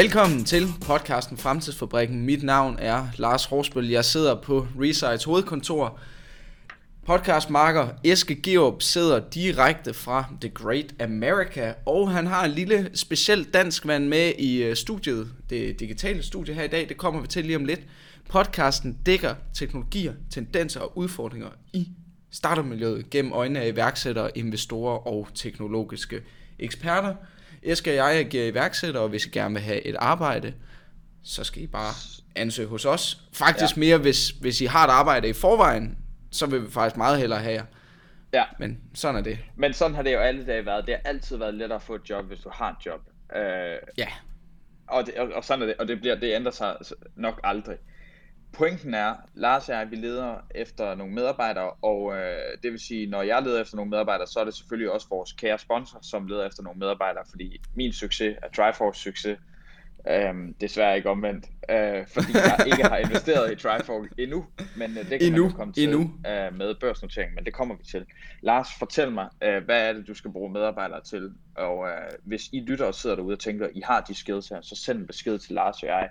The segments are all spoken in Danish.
Velkommen til podcasten Fremtidsfabrikken. Mit navn er Lars Horsbøl. Jeg sidder på Resides hovedkontor. Podcastmarker Eske Georg sidder direkte fra The Great America, og han har en lille speciel dansk mand med i øh, studiet, det digitale studie her i dag. Det kommer vi til lige om lidt. Podcasten dækker teknologier, tendenser og udfordringer i startermiljøet gennem øjnene af iværksættere, investorer og teknologiske eksperter. Eske og jeg giver iværksættere, og hvis I gerne vil have et arbejde, så skal I bare ansøge hos os. Faktisk ja. mere, hvis, hvis I har et arbejde i forvejen, så vil vi faktisk meget hellere have jer. Ja. Men sådan er det. Men sådan har det jo alle dage været. Det har altid været lettere at få et job, hvis du har et job. Øh, Ja, og, det, og, og sådan er det, og det, bliver, det ændrer sig nok aldrig. Pointen er, Lars og jeg, vi leder efter nogle medarbejdere, og øh, det vil sige, når jeg leder efter nogle medarbejdere, så er det selvfølgelig også vores kære sponsor, som leder efter nogle medarbejdere, fordi min succes er Triforce succes, øhm, desværre ikke omvendt, øh, fordi jeg ikke har investeret i Triforce endnu, men øh, det kan Endnu, man komme til endnu. øh, med børsnotering, men det kommer vi til. Lars, fortæl mig, øh, hvad er det, du skal bruge medarbejdere til, og øh, hvis I lytter og sidder derude og tænker, I har de skills her, så send en besked til Lars og jeg,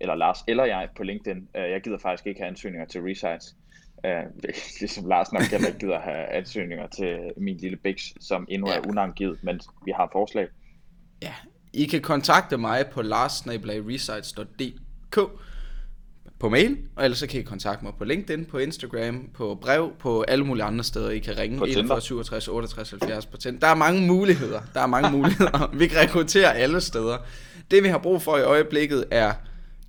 eller Lars eller jeg på LinkedIn. Øh, Jeg gider faktisk ikke have ansøgninger til Resites. Øh, ligesom Lars nok heller ikke gider have ansøgninger til min lille Bix, som endnu er unangivet, men vi har forslag. ja. I kan kontakte mig på lars.resites.dk på mail, og ellers så kan I kontakte mig på LinkedIn, på Instagram, på brev, på alle mulige andre steder. I kan ringe På Tinder. 41 67 68 70 på Tinder. Der er mange muligheder. Der er mange muligheder. Vi kan rekruttere alle steder. Det vi har brug for i øjeblikket er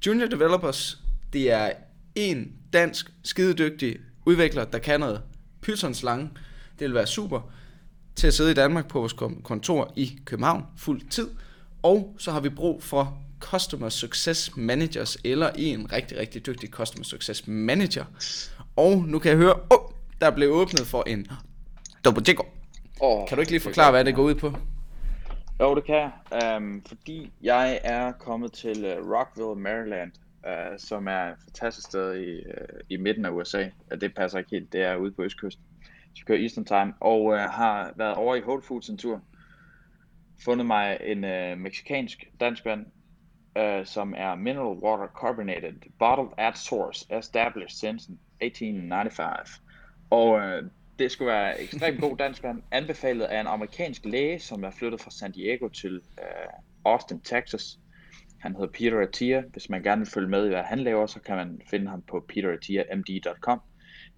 junior developers. Det er en dansk skidedygtig udvikler, der kan noget Python-slange. Det vil være super til at sidde i Danmark på vores kon- kontor i København fuld tid. Og så har vi brug for Customer Success Managers, eller en rigtig, rigtig dygtig Customer Success Manager. Og nu kan jeg høre, oh, der blev åbnet for en double check. Oh, Kan du ikke lige forklare, hvad det går ud på? Jo, det kan jeg. Um, fordi jeg er kommet til uh, Rockville, Maryland, uh, som er et fantastisk sted i, uh, i midten af USA. Uh, det passer ikke helt, det er ude på østkysten. Så kører Eastern Time, og uh, har været over i Whole Foods en tur. Fundet mig en uh, meksikansk dansk uh, som er mineral water carbonated, bottled at source, established since 1895. Og uh, det skulle være ekstremt god dansk vand, anbefalet af en amerikansk læge, som er flyttet fra San Diego til øh, Austin, Texas. Han hedder Peter Attia. Hvis man gerne vil følge med i, hvad han laver, så kan man finde ham på peterattiamd.com.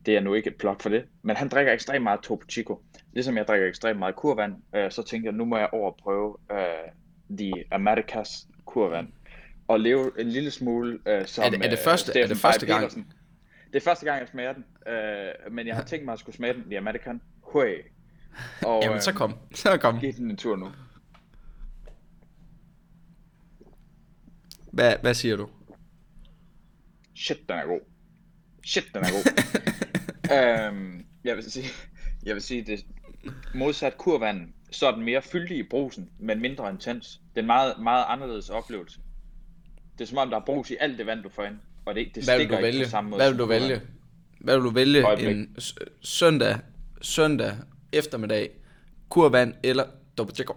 Det er nu ikke et plot for det, men han drikker ekstremt meget Topo Chico. Ligesom jeg drikker ekstremt meget kurvand, øh, så tænker jeg, nu må jeg over prøve øh, The Americas kurvand. Og leve en lille smule øh, som Er det- er det øh, første- er Steffen det første gang? Petersen. Det er første gang, jeg smager den, øh, men jeg har tænkt mig at skulle smage den i American. Hui. Og, Jamen, så kom. Så kom. Giv den en tur nu. Hvad, hvad siger du? Shit, den er god. Shit, den er god. øhm, jeg vil sige, jeg vil sige det modsat kurvand, så er den mere fyldig i brusen, men mindre intens. Det er en meget, meget anderledes oplevelse. Det er som om, der er brus i alt det vand, du får ind. Og det, det Hvad vil du vælge? på samme måde Hvad vil du vælge? Hvad vil du vælge Øjeblik. en søndag, søndag eftermiddag, kurvand eller double check?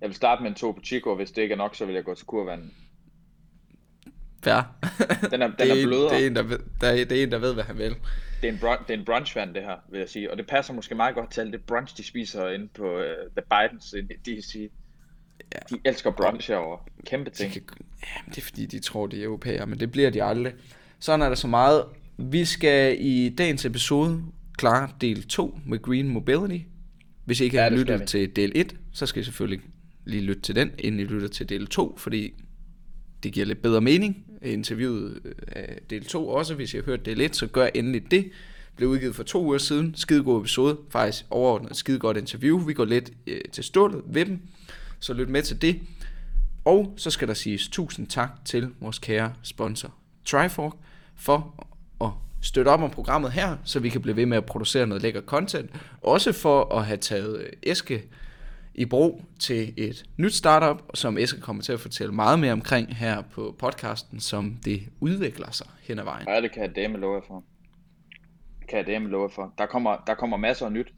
Jeg vil starte med en Topo Chico, hvis det ikke er nok, så vil jeg gå til kurvand. Fair. Den er- den det er en- blødere. Det er, en, der ved, der er, det er en, der ved, hvad han vil. Det er en, brun- det er en brunchvand, det her, vil jeg sige. Og det passer måske meget godt til alt det brunch, de spiser inde på uh, The Bidens i DC. Ja. De elsker brunch herovre. Kæmpe De ting. kan, ja, det er fordi, de tror, de er europæere, men det bliver de aldrig. Sådan er der så meget. Vi skal i dagens episode klare del 2 med Green Mobility. Hvis I ikke Ja, har skal lyttet til del 1, så skal I selvfølgelig lige lytte til den, inden I lytter til del 2, fordi det giver lidt bedre mening. Interviewet øh, af del 2 også, hvis I har hørt del 1, så gør endelig det. Blev udgivet for to uger siden. Skidegod episode. Faktisk overordnet skide godt interview. Vi går lidt øh, til stålet ved dem. Så lyt med til det. Og så skal der siges tusind tak til vores kære sponsor Trifork for at støtte op om programmet her, så vi kan blive ved med at producere noget lækker content. Også for at have taget øh, Eske i brug til et nyt startup, som Eske kommer til at fortælle meget mere omkring her på podcasten, som det udvikler sig hen ad vejen. Ja, det kan jeg dame love for. Det kan jeg dame love for. Der kommer, der kommer masser af nyt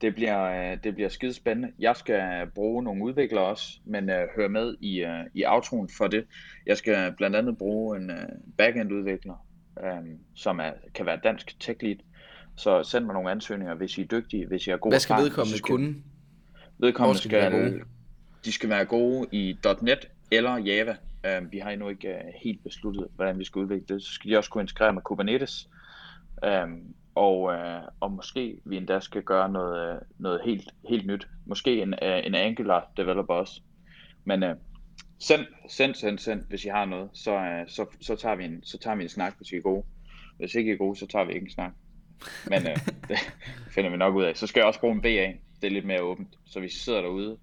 det bliver, øh, det bliver skide spændende. Jeg skal bruge nogle udviklere også, men uh, hør med i, uh, i outroen for det. Jeg skal blandt andet bruge en uh, backend udvikler, um, som er, kan være dansk tech lead. Så send mig nogle ansøgninger, hvis I er dygtige, hvis I er gode. Hvad skal vedkommende kunne? Vedkommende skal, skal de, skal være gode i .NET eller Java. Um, vi har endnu ikke uh, helt besluttet, hvordan vi skal udvikle det. Så skal de også kunne integrere med Kubernetes. Um, og, øh, og måske vi endda skal gøre noget, noget helt, helt nyt. Måske en, en Angular developer også. Men øh, send, send, send, send, hvis I har noget, så, øh, så, så, tager vi en, så tager vi en snak, hvis I er gode. Hvis ikke I er gode, så tager vi ikke en snak. Men øh, det finder vi nok ud af. Så skal jeg også bruge en BA. Det er lidt mere åbent. Så hvis I sidder derude,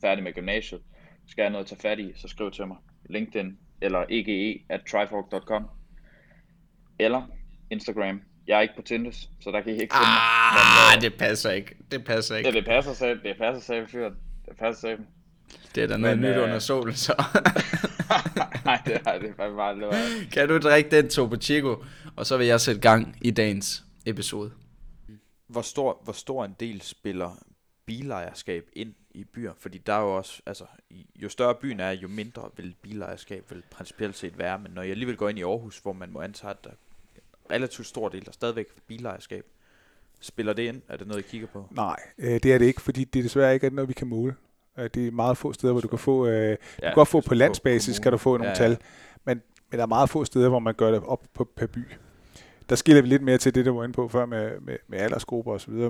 færdig med gymnasiet, skal jeg noget at tage fat i, så skriv til mig. LinkedIn eller ege at trifork.com eller Instagram jeg er ikke på Tinder, så der kan I ikke finde ah, mig. Øh, det passer ikke. Det passer ikke. Ja, det passer selv. Det passer selv, fyr. Det passer selv. Det er da noget nyt øh... under solen, så. Nej, det er det faktisk bare lort. Kan du drikke den Topo Chico, og så vil jeg sætte gang i dagens episode. Hvor stor, hvor stor en del spiller bilejerskab ind i byer? Fordi der er jo også, altså, jo større byen er, jo mindre vil bilejerskab vil principielt set være. Men når jeg alligevel går ind i Aarhus, hvor man må antage, at der relativt stor del, der stadigvæk bilejerskab. Spiller det ind? Er det noget, I kigger på? Nej, øh, det er det ikke, fordi det desværre ikke er noget, vi kan måle. Øh, det er meget få steder, hvor du kan få, øh, ja, du kan godt få på landsbasis, kan du få nogle ja, ja. tal, men, men der er meget få steder, hvor man gør det op på, per by. Der skiller vi lidt mere til det, der var inde på før med, med, med aldersgrupper osv.,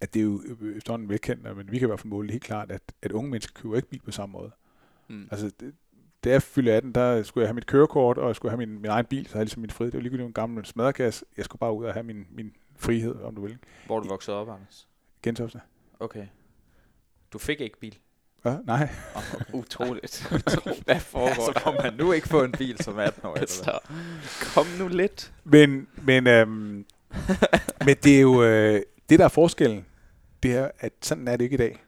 at det er jo sådan velkendt, men vi kan i hvert fald måle helt klart, at, at unge mennesker køber ikke bil på samme måde. Mm. Altså, det, da jeg fyldte 18, der skulle jeg have mit kørekort, og jeg skulle have min, min egen bil, så havde jeg ligesom min frihed. Det var ligegyldigt en gammel smadrekasse. Jeg skulle bare ud og have min, min frihed, om du vil. Hvor du vokset op, Anders? Gentofte. Okay. Du fik ikke bil? Ja, nej. Oh, utroligt. Hvad foregår altså, Får man nu ikke få en bil som 18 år? Altså, kom nu lidt. Men, men, øhm, men det er jo, øh, det der er forskellen, det er, at sådan er det ikke i dag.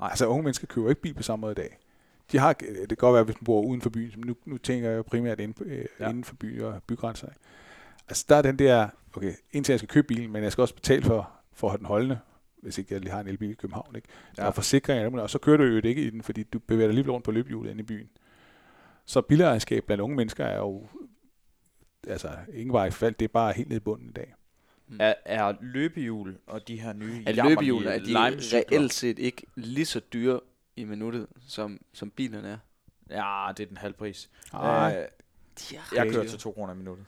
Nej. Altså unge mennesker køber ikke bil på samme måde i dag de har, det kan godt være, hvis man bor uden for byen, men nu, nu tænker jeg primært inden, øh, ja. inden for by og bygrænser. Altså der er den der, okay, indtil jeg skal købe bilen, men jeg skal også betale for, for at have den holdende, hvis ikke jeg lige har en elbil i København. Ikke? Der ja. er forsikring, og så kører du jo ikke i den, fordi du bevæger dig lige rundt på løbehjulet inde i byen. Så bilejerskab blandt unge mennesker er jo altså ingen vej i fald, det er bare helt ned i bunden i dag. Mm. Er, er løbehjul og de her nye er løbehjul, er de reelt set ikke lige så dyre i minuttet, som, som bilerne er. Ja, det er den halv pris. Ej, øh, jeg kører til 2 kroner i minuttet.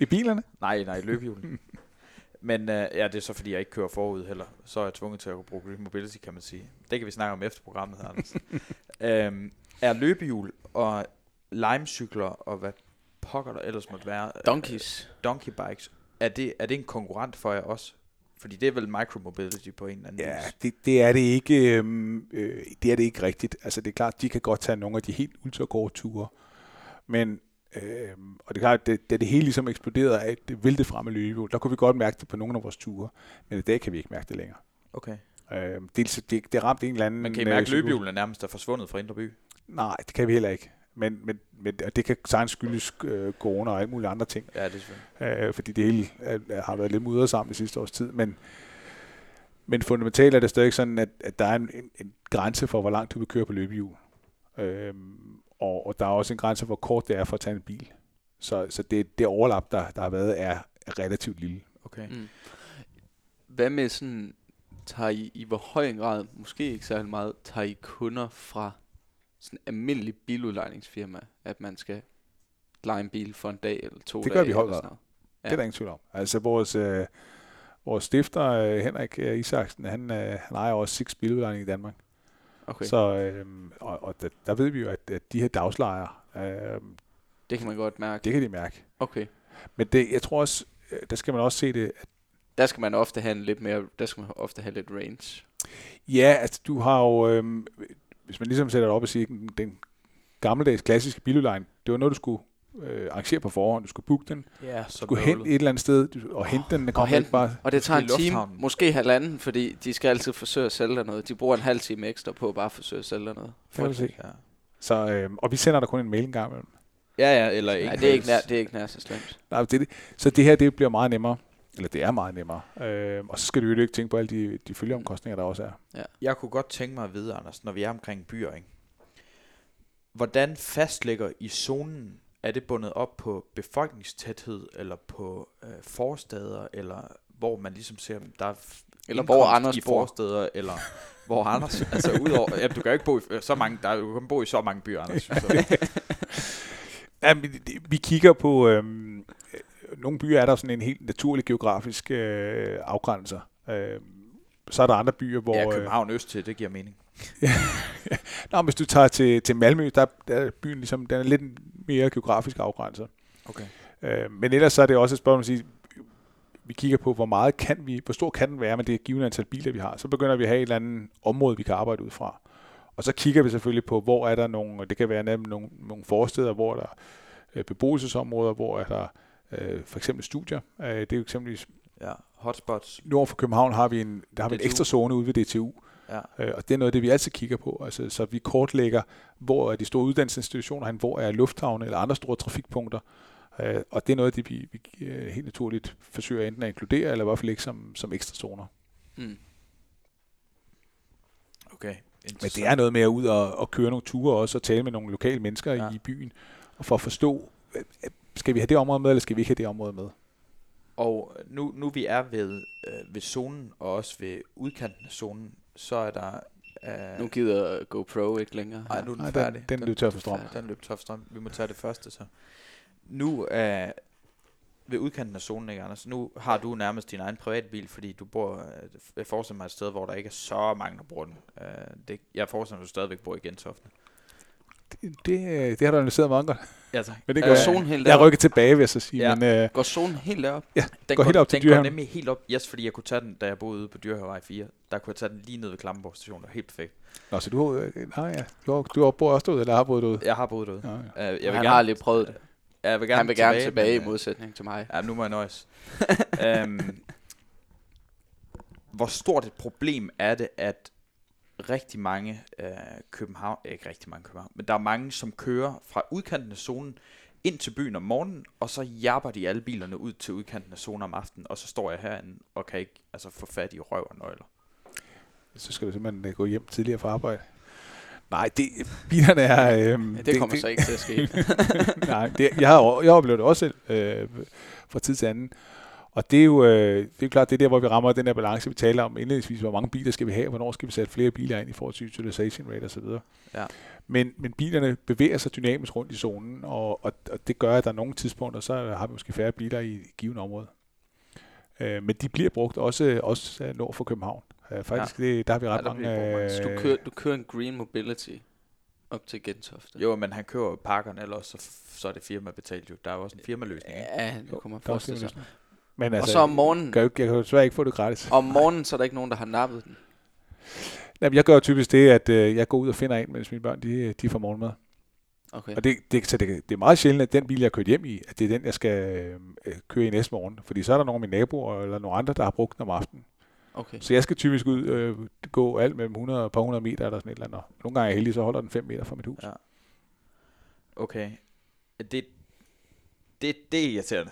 I bilerne? Nej, nej, i løbehjulen. Men uh, ja, det er så fordi, jeg ikke kører forud heller. Så er jeg tvunget til at bruge mobility, kan man sige. Det kan vi snakke om efter programmet, Anders. øhm, er løbehjul og limecykler og hvad pokker der ellers måtte være. Donkeys. Uh, donkey bikes. Er det, er det en konkurrent for jer også? Fordi det er vel micromobility på en eller anden ja, vis. det, det er det ikke. Øhm, øh, det er det ikke rigtigt. Altså det er klart, de kan godt tage nogle af de helt ultragårde ture. Men øh, og det er klart, det, da det hele ligesom eksploderede af det væltede frem med løbehjul, der kunne vi godt mærke det på nogle af vores ture. Men i dag kan vi ikke mærke det længere. Okay. Øh, det, det, det ramte en eller anden... Men kan I mærke, at løbehjulene nærmest er forsvundet fra Indre By? Nej, det kan vi heller ikke. Men, men, men det kan sagtens skyldes øh, corona og alle mulige andre ting. Ja, det er. Øh, fordi det hele øh, har været lidt mudret sammen i sidste års tid. Men, men fundamentalt er det stadig sådan, at, at der er en, en, en grænse for, hvor langt du vil køre på løbehjul. Øh, og, og der er også en grænse for, hvor kort det er for at tage en bil. Så, så det, det overlap, der, der har været, er, er relativt lille. Okay. Mm. Hvad med sådan, tager I i hvor høj en grad, måske ikke særlig meget, tager I kunder fra sådan almindelig biludlejningsfirma, at man skal lege en bil for en dag eller to Det gør vi holdt Ja. Det er der ingen tvivl om. Altså vores, øh, vores stifter, øh, Henrik øh, Isaksen, han, øh, han ejer også seks biludlejning i Danmark. Okay. Så, øh, og, og der, der ved vi jo, at, at de her dagslejere... Øh, det kan man godt mærke. Det kan de mærke. Okay. Men det, jeg tror også, øh, der skal man også se det... At der skal man ofte have en lidt mere, der skal man ofte have lidt range. Ja, altså du har jo, øh, hvis man ligesom sætter det op og siger, den, den gammeldags klassiske biludlejning, det var noget, du skulle øh, arrangere på forhånd. Du skulle booke den. Ja, så du skulle hen et eller andet sted og hente den. den og, hen, bare, og det tager en time, måske halvanden, fordi de skal altid forsøge at sælge dig noget. De bruger en halv time ekstra på at bare forsøge at sælge dig noget. Det ja. Så, øh, og vi sender dig kun en mail en gang imellem. Ja, ja, eller ikke. Ja, det er ikke nær, det er ikke nær så slemt. Nej, det, så det her, det bliver meget nemmere. Eller det er meget nemmere. Øh, og så skal du jo ikke tænke på alle de, de følgeomkostninger, der også er. Jeg kunne godt tænke mig at vide, Anders, når vi er omkring byer, ikke? Hvordan fastlægger I zonen? Er det bundet op på befolkningstæthed, eller på øh, forsteder, eller hvor man ligesom ser, der er Eller hvor Anders i bor. forsteder, eller hvor Anders, altså udover, ja, du kan jo ikke bo i så mange, der, du kan bo i så mange byer, Anders. Så, Ja, men det- vi kigger på, øhm, øh, nogle byer er der sådan en helt naturlig geografisk øh, afgrænser. Øh, så er der andre byer, hvor... ja, øh, København Øst til, det giver mening. Nå, hvis du tager til, til Malmø, der, der er byen ligesom, den er lidt mere geografisk afgrænset. Okay. Øh, men ellers så er det også et spørgsmål at sige, vi kigger på, hvor meget kan vi, hvor stor kan den være med det givende antal biler, vi har. Så begynder vi at have et eller andet område, vi kan arbejde ud fra. Og så kigger vi selvfølgelig på, hvor er der nogle, det kan være nemlig nogle, nogle forsteder, hvor der er øh, beboelsesområder, hvor er der øh, for eksempel studier. Øh, det er jo eksempelvis, Ja, hotspots. nord for København har vi en, der har vi en ekstra zone ude ved DTU, Ja. Øh, og det er noget af det, vi altid kigger på. Altså, så vi kortlægger, hvor er de store uddannelsesinstitutioner, hen, hvor er lufthavne eller andre store trafikpunkter. Øh, og det er noget af det, vi, vi øh, helt naturligt forsøger enten at inkludere, eller i hvert fald ikke som, som ekstra zoner. Mm. Okay. Men det er noget med at ud og, og køre nogle ture også, og tale med nogle lokale mennesker Ja. i byen, og for at forstå, øh, skal vi have det område med, eller skal vi ikke have det område med? Og nu, nu vi er ved, øh, ved zonen, og også ved udkanten af zonen, så er der... Øh, Nu gider GoPro ikke længere. Ej, nu er den Nej, færdig. den, den løb tør for strøm. Den løb tør for strøm. Vi må tage det første så. Nu er ved udkanten af zonen, ikke Anders? Nu har du nærmest din egen privatbil, fordi du bor, øh, jeg forestiller mig et sted, hvor der ikke er så mange, der bruger den. Øh, det, jeg forestiller mig, at du stadigvæk bor i Gentofte. Det, det, øh, det har du analyseret meget godt. Ja, tak. Men det Er der jeg. zone helt Jeg er deroppe? rykket tilbage, vil jeg så sige. Ja. Ja. Men, øh, Går zonen helt derop? Den Går går, helt op til den går nemlig helt op. Yes, fordi jeg kunne tage den, da jeg boede ude på Dyrehavevej 4. Der kunne jeg tage den lige ned ved Klampenborg station. Det var helt perfekt. nå, så du, øh, nej, ja. du, har, du har bor også derude, eller har boet derude? Jeg har boet derude. Ja, ja. Uh, jeg vil han gerne, har aldrig prøvet det. jeg vil gerne Han vil gerne tilbage i men, øh, modsætning til mig. Ja, nu må jeg nøjes. um, hvor stort et problem er det, at rigtig mange uh, København, ikke rigtig mange København, men der er mange, som kører fra udkanten af zonen ind til byen om morgenen, og så japper de alle bilerne ud til udkanten af zonen om aftenen, og så står jeg herinde og kan ikke altså, få fat i røv og nøgler. Så skal du simpelthen øh, gå hjem tidligere fra arbejde. Nej, det, bilerne er... Øh, Ja, det kommer så ikke til at ske. Nej, det, jeg har jeg oplevet det også selv øh, fra tid til anden. Og det er jo øh, det er jo klart, det er der, hvor vi rammer den der balance, vi taler om indledningsvis. Hvor mange biler skal vi have? Hvornår skal vi sætte flere biler ind i forhold til utilization rate osv.? Ja. Men, men bilerne bevæger sig dynamisk rundt i zonen, og, og, og det gør, at der er nogle tidspunkter, så har vi måske færre biler i et givet område. Øh, men de bliver brugt også, også øh, nord for København. Øh, faktisk, ja. det, der har vi ret Ja, mange... Så du øh, kører, du kører en Green Mobility op til Gentofte. Jo, men han kører pakkerne, ellers så, så er det firma betalt jo. Der er jo også en firmaløsning. Ja, det kommer er også forestille sig. Men Og altså, så om morgenen, kan jeg, kan jo desværre ikke få det gratis. om morgenen, så er der ikke nogen, der har nappet den. Jamen, jeg gør jo typisk det, at øh, jeg går ud og finder en, mens mine børn de, de får morgenmad. Okay. Og det, det, så det, det er meget sjældent, at den bil, jeg har kørt hjem i, at det er den, jeg skal øh, køre i næste morgen. Fordi så er der nogle af mine naboer eller nogle andre, der har brugt den om aftenen. okay. Så jeg skal typisk ud øh, gå alt mellem 100 og par hundrede meter eller sådan et eller andet. Og Nogle gange er jeg heldig, så holder den 5 meter fra mit hus. Ja. Okay. Det, det, det er irriterende.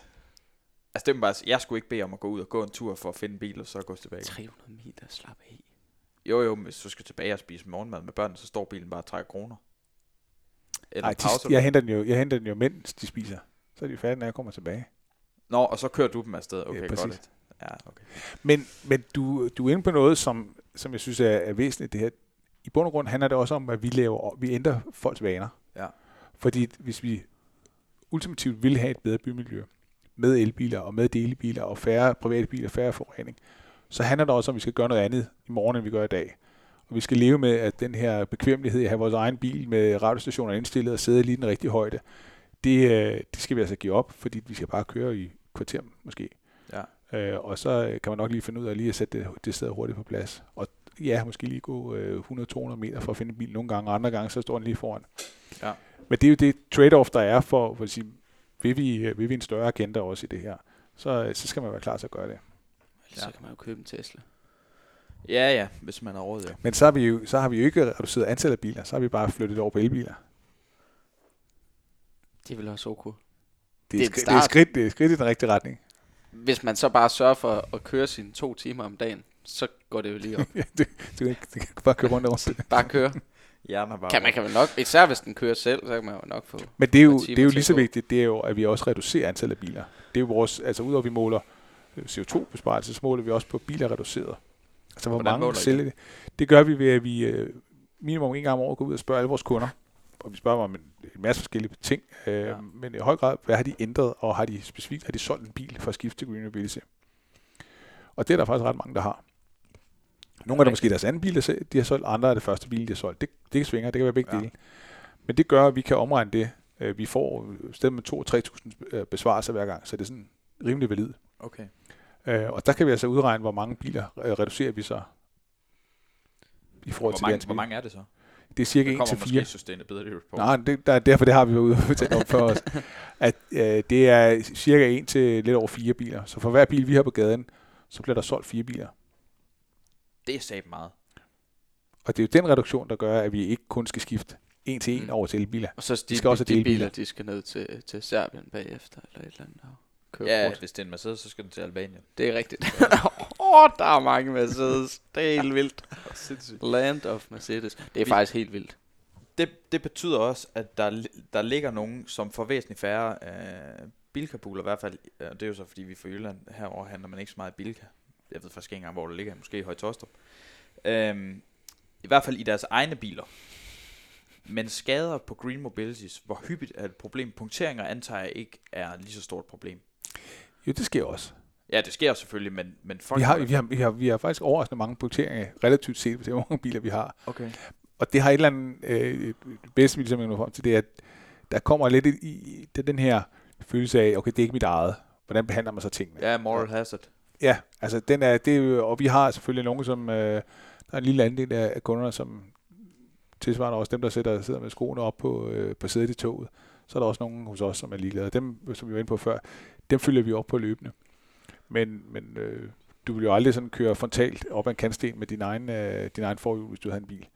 Altså, det er bare, jeg skulle ikke bede om at gå ud og gå en tur for at finde en bil, og så gå tilbage. 300 meter, slap af. Jo, jo, men hvis du skal tilbage og spise morgenmad med børnene, så står bilen bare og trækker kroner. Eller Nej, pauser. de, jeg, henter den jo, jeg henter den jo, mens de spiser. Så er de færdige, når jeg kommer tilbage. Nå, og så kører du dem afsted. Okay, Ja, godt. præcis. it. Ja, okay. Men, men du, du er inde på noget, som, som jeg synes er, er væsentligt. Det her. I bund og grund handler det også om, at vi, laver, vi ændrer folks vaner. Ja. Fordi hvis vi ultimativt vil have et bedre bymiljø, med elbiler og med delebiler og færre private biler, færre forurening, så handler det også om, at vi skal gøre noget andet i morgen, end vi gør i dag. Og vi skal leve med, at den her bekvemmelighed at have vores egen bil med radiostationer indstillet og sidde lige den rigtige højde, det, øh, det skal vi altså give op, fordi vi skal bare køre i kvarter måske. Ja. Øh, og så kan man nok lige finde ud af lige at sætte det, det sted hurtigt på plads. Og ja, måske lige gå øh, 100-200 meter for at finde en bil nogle gange, og andre gange så står den lige foran. Ja. Men det er jo det trade-off, der er for, for at sige, vil vi, øh, vil vi en større agenda også i det her, så, så skal man være klar til at gøre det. Ellers så kan man jo købe en Tesla. Ja, ja, hvis man har råd, ja. Men så har vi jo, så har vi jo ikke reduceret antallet af biler, så har vi bare flyttet det over på elbiler. Det vil også okay. Det Det er, er en skri- det er, skridt, det er skridt i den rigtige retning. hvis man så bare sørger for at køre sine to timer om dagen, så går det jo lige op. Ja, det, du, kan, ikke- du kan bare køre rundt over Bare køre. Hjerner bare Kan man kan vel nok, især hvis den kører selv, så kan man jo nok få... Men det er jo, det er jo lige så vigtigt, det er jo, at vi også reducerer antallet af biler. Det er jo vores, altså udover at vi måler øh, CO2-besparelse, så måler vi også på biler reduceret. Altså hvor Hvordan mange sælger det? Det gør vi ved, at vi øh, minimum en gang om året går ud og spørger alle vores kunder. Og vi spørger dem om en, en masse forskellige ting. Øh, ja. Men i høj grad, hvad har de ændret, og har de specifikt har de solgt en bil for at skifte til Green Mobility? Og det er der faktisk ret mange, der har. Nogle af dem måske deres anden bil, de har solgt, andre er det første bil, de har solgt. Det, det kan svinge, det kan være begge Ja. dele. Men det gør, at vi kan omregne det. Øh, Vi får stedet med 2-3.000 øh, besvarelser hver gang, så det er sådan rimelig valid. Okay. Øh, Og der kan vi altså udregne, hvor mange biler reducerer vi så i forhold Hvor til mange, hvor mange er det så? Det er cirka Der 1 kommer til måske 4. Sustainability Report. Nej, det, der, derfor det har vi jo ude om for os. At øh, det er cirka 1 til lidt over 4 biler. Så for hver bil, vi har på gaden, så bliver der solgt fire biler. Det er sat meget. Og det er jo den reduktion, der gør, at vi ikke kun skal skifte en til en Mm. over til elbiler. Og så de, De skal også de delebiler. biler, de skal ned til, til Serbien bagefter, eller et eller andet. og Køre Ja, rundt. hvis det er en Mercedes, så skal den til Albanien. Det er rigtigt. Åh, oh, der er mange Mercedes. Det er helt vildt. Land of Mercedes. Det er Vi- faktisk helt vildt. Det, det betyder også, at der, der ligger nogen, som får væsentligt færre øh, bilkabuler, i hvert fald. Det er jo så, fordi vi er fra Jylland. Herover handler man ikke så meget i bilka. Jeg ved faktisk ikke engang, hvor det ligger. Måske i Højtostrup. Øhm, I hvert fald i deres egne biler. Men skader på Green Mobilities, hvor hyppigt er et problem? Punkteringer antager jeg ikke er lige så stort problem. Jo, det sker også. Ja, det sker selvfølgelig, men, men folk... Vi har, vi, har, vi, har, vi har faktisk overraskende mange punkteringer, relativt set hvor mange biler vi har. Okay. Og det har et eller andet, øh, det bedste vi simpelthen frem til, det er, at der kommer lidt i, i det den her følelse af, okay, det er ikke mit eget. Hvordan behandler man så tingene? Ja, moral hazard. Ja, altså den er, det er jo, og vi har selvfølgelig nogen, som, øh, der er en lille andel af af kunderne, som tilsvarende også dem, der sætter, sidder med skoene op på, øh, på sædet i toget. Så er der også nogen hos os, som er ligeglade. Dem, som vi var inde på før, dem følger vi op på løbende. Men, men øh, du vil jo aldrig sådan køre frontalt op ad en kantsten med din egen, øh, din egen forhjul, hvis du havde en bil.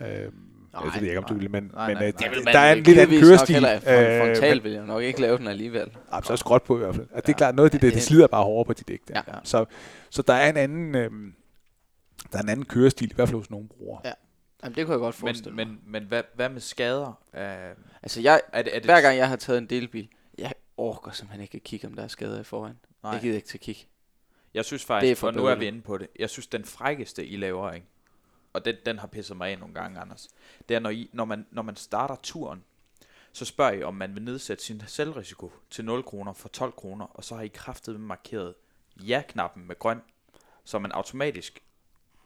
Øh, nej, jeg ved ikke, om du ville, men, Nej, men nej, øh, nej. Det vil der er en lidt anden kørestil. øh, Frontal men- vil jeg nok ikke lave den alligevel. Ja, så er skråt på i hvert fald. At det er klart, noget af det, det slider bare hårdere på dit dæk. Der. Ja. Så, så der er en anden, øhm, der er en anden kørestil, i hvert fald hos nogle brugere. Ja. Jamen, det kunne jeg godt Men, forestille mig. men, men hvad, hvad med skader? Uh, Altså, jeg, er det, er det hver gang jeg har taget en delbil, jeg orker simpelthen ikke at kigge, om der er skader i foran. Nej. Jeg gider ikke til at kigge. Jeg synes Det faktisk, er for for nu er vi inde på det, jeg synes den frækkeste I laver, ikke? Og den, den har pisset mig af nogle gange, Anders, det er, når, I, når, man, når man starter turen, så spørger I, om man vil nedsætte sin selvrisiko til 0 kroner for 12 kroner, og så har I kraftet markeret ja-knappen med grøn, så man automatisk,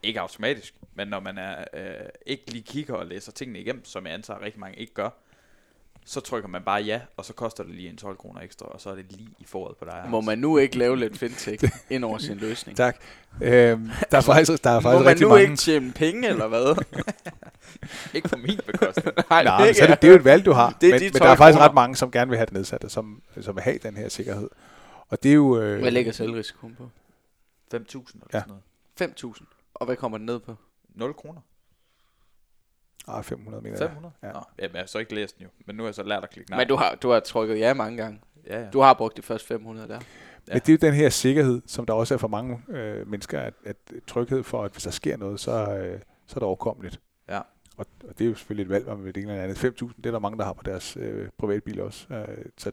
ikke automatisk, men når man er, øh, ikke lige kigger og læser tingene igennem, som jeg antager rigtig mange ikke gør, så trykker man bare ja, og så koster det lige en 12 kroner ekstra, og så er det lige i foråret på dig. Må man nu ikke lave lidt fintech ind over sin løsning? Tak. Øhm, der er faktisk, der er Må faktisk man rigtig nu mange... ikke tjene penge, eller hvad? Ikke på min bekostning. Nej, Nej, men så er det, det er jo et valg, du har. Det er men, de men der er 12 faktisk kroner. ret mange, som gerne vil have det nedsat, som, som vil have den her sikkerhed. Og det er jo... Øh, Hvad ligger selvrisikoen på? 5.000 eller Ja. sådan noget. 5.000. Og hvad kommer den ned på? 0 kroner. Ah, 500 mener 500? Ja. Nå, jamen, jeg har så ikke læst den jo, men nu har jeg så lært at klikke nej. Men du har, du har trykket ja mange gange. Ja, ja. Du har brugt de første 500 der. Ja. Men det er jo den her sikkerhed, som der også er for mange øh, mennesker, at, at tryghed for, at hvis der sker noget, så, øh, så er det overkommeligt. Ja. Og, og det er jo selvfølgelig et valg, om man vil det ene eller andet. 5.000, det er der mange, der har på deres øh, privatbil også. Øh, så,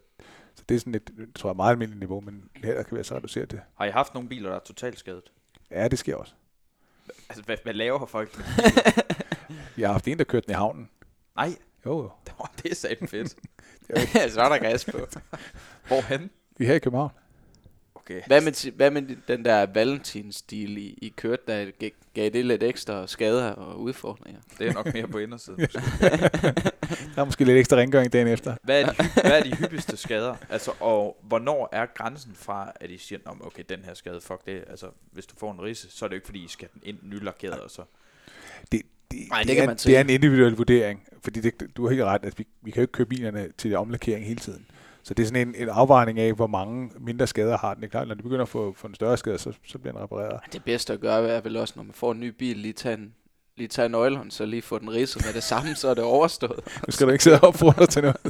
så det er sådan et, tror jeg, meget almindeligt niveau, men her der kan vi altså reducere det. Har I haft nogle biler, der er totalt skadet? Ja, det sker også. Altså, hvad, hvad laver folk med Vi har haft en, der kørte den i havnen. Nej, Jo, jo. det er satme fedt. så er der gas på. Hvorhen? Vi er her i København. Okay. Hvad med, hvad med den der Valentins-stil, I, I kørte, der gav- det lidt ekstra skader og udfordringer? Det er nok mere på indersiden. Der er måske lidt ekstra rengøring dagen efter. Hvad er, de, hvad er de hyppigste skader? Altså, og hvornår er grænsen fra, at I siger, "Nå, okay, den her skade, fuck det. Altså, hvis du får en risse, så er det jo ikke, fordi I skal den ind nylakeret, og så... Det, det, Nej, det det, kan er, man det er en individuel vurdering, fordi det, du har helt ret, at vi, vi kan jo ikke køre bilerne til omlakering hele tiden. Så det er sådan en, en afvejning af, hvor mange mindre skader har den. Det er klart, når de begynder at få, få en større skade, så, så bliver den repareret. Det bedste at gøre er vel også, når man får en ny bil, lige tage, en, lige tage nøglerne, så lige få den ridset med det samme, så er det overstået. Nu skal du ikke sidde op for dig til noget.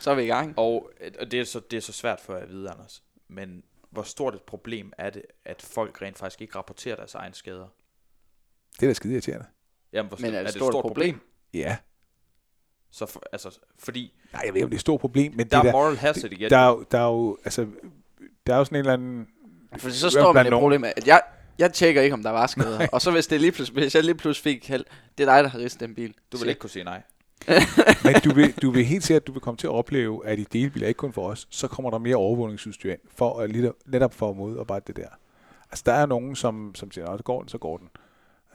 Så er vi i gang. Og, og det, er så, det er så svært for jer at vide, Anders. Men hvor stort et problem er det, at folk rent faktisk ikke rapporterer deres egne skader? Det er da skide irriterende. Jamen, hvor, Men er det et stort problem? Ja. Så for, altså, fordi Nej, jeg ved ikke, om det er et stort problem, men der det er der, moral hazard igen. der, er jo, der er jo, altså, der er jo sådan en eller anden... For så står man i nogen. problemet, at jeg, jeg tjekker ikke, om der var skader. og så hvis, det lige pludselig, hvis jeg lige pludselig fik held, det er dig, der har ristet den bil. du vil ikke kunne sige nej. Men du vil, du vil helt sikkert, du vil komme til at opleve, at i delebiler, ikke kun for os, så kommer der mere overvågningsudstyr ind, for at, lidt- netop for at modarbejde det der. Altså, der er nogen, som, som siger, at det går den, så går den.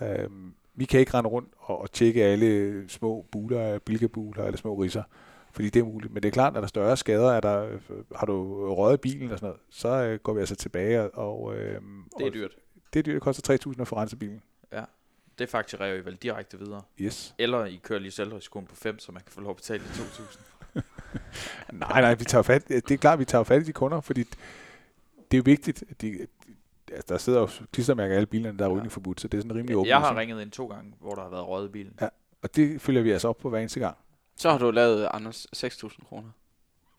Øhm, vi kan ikke rende rundt og, og tjekke alle små buler, bilkabuler eller små ridser, fordi det er muligt. Men det er klart, at der er større skader, er der, øh, har du røget bilen og sådan noget, så øh, går vi altså tilbage, og, og øh, Det er og dyrt. det er dyrt, det koster 3.000 at få renset bilen. Det er faktisk rev I vel direkte videre. Yes. Eller I kører lige selvrisikoen på 5, så man kan få lov at betale de 2.000. Nej, nej, vi tager fat, det er klart, vi tager fat i de kunder, fordi det er jo vigtigt, at de, altså, der sidder jo klistermærker i alle bilerne, der er Ja. rygning forbudt, så det er sådan rimelig åbent. Jeg har ringet ind to gange, hvor der har været røget i bilen. Ja. Og det følger vi altså op på hver eneste gang. Så har du lavet, Anders, 6.000 kroner.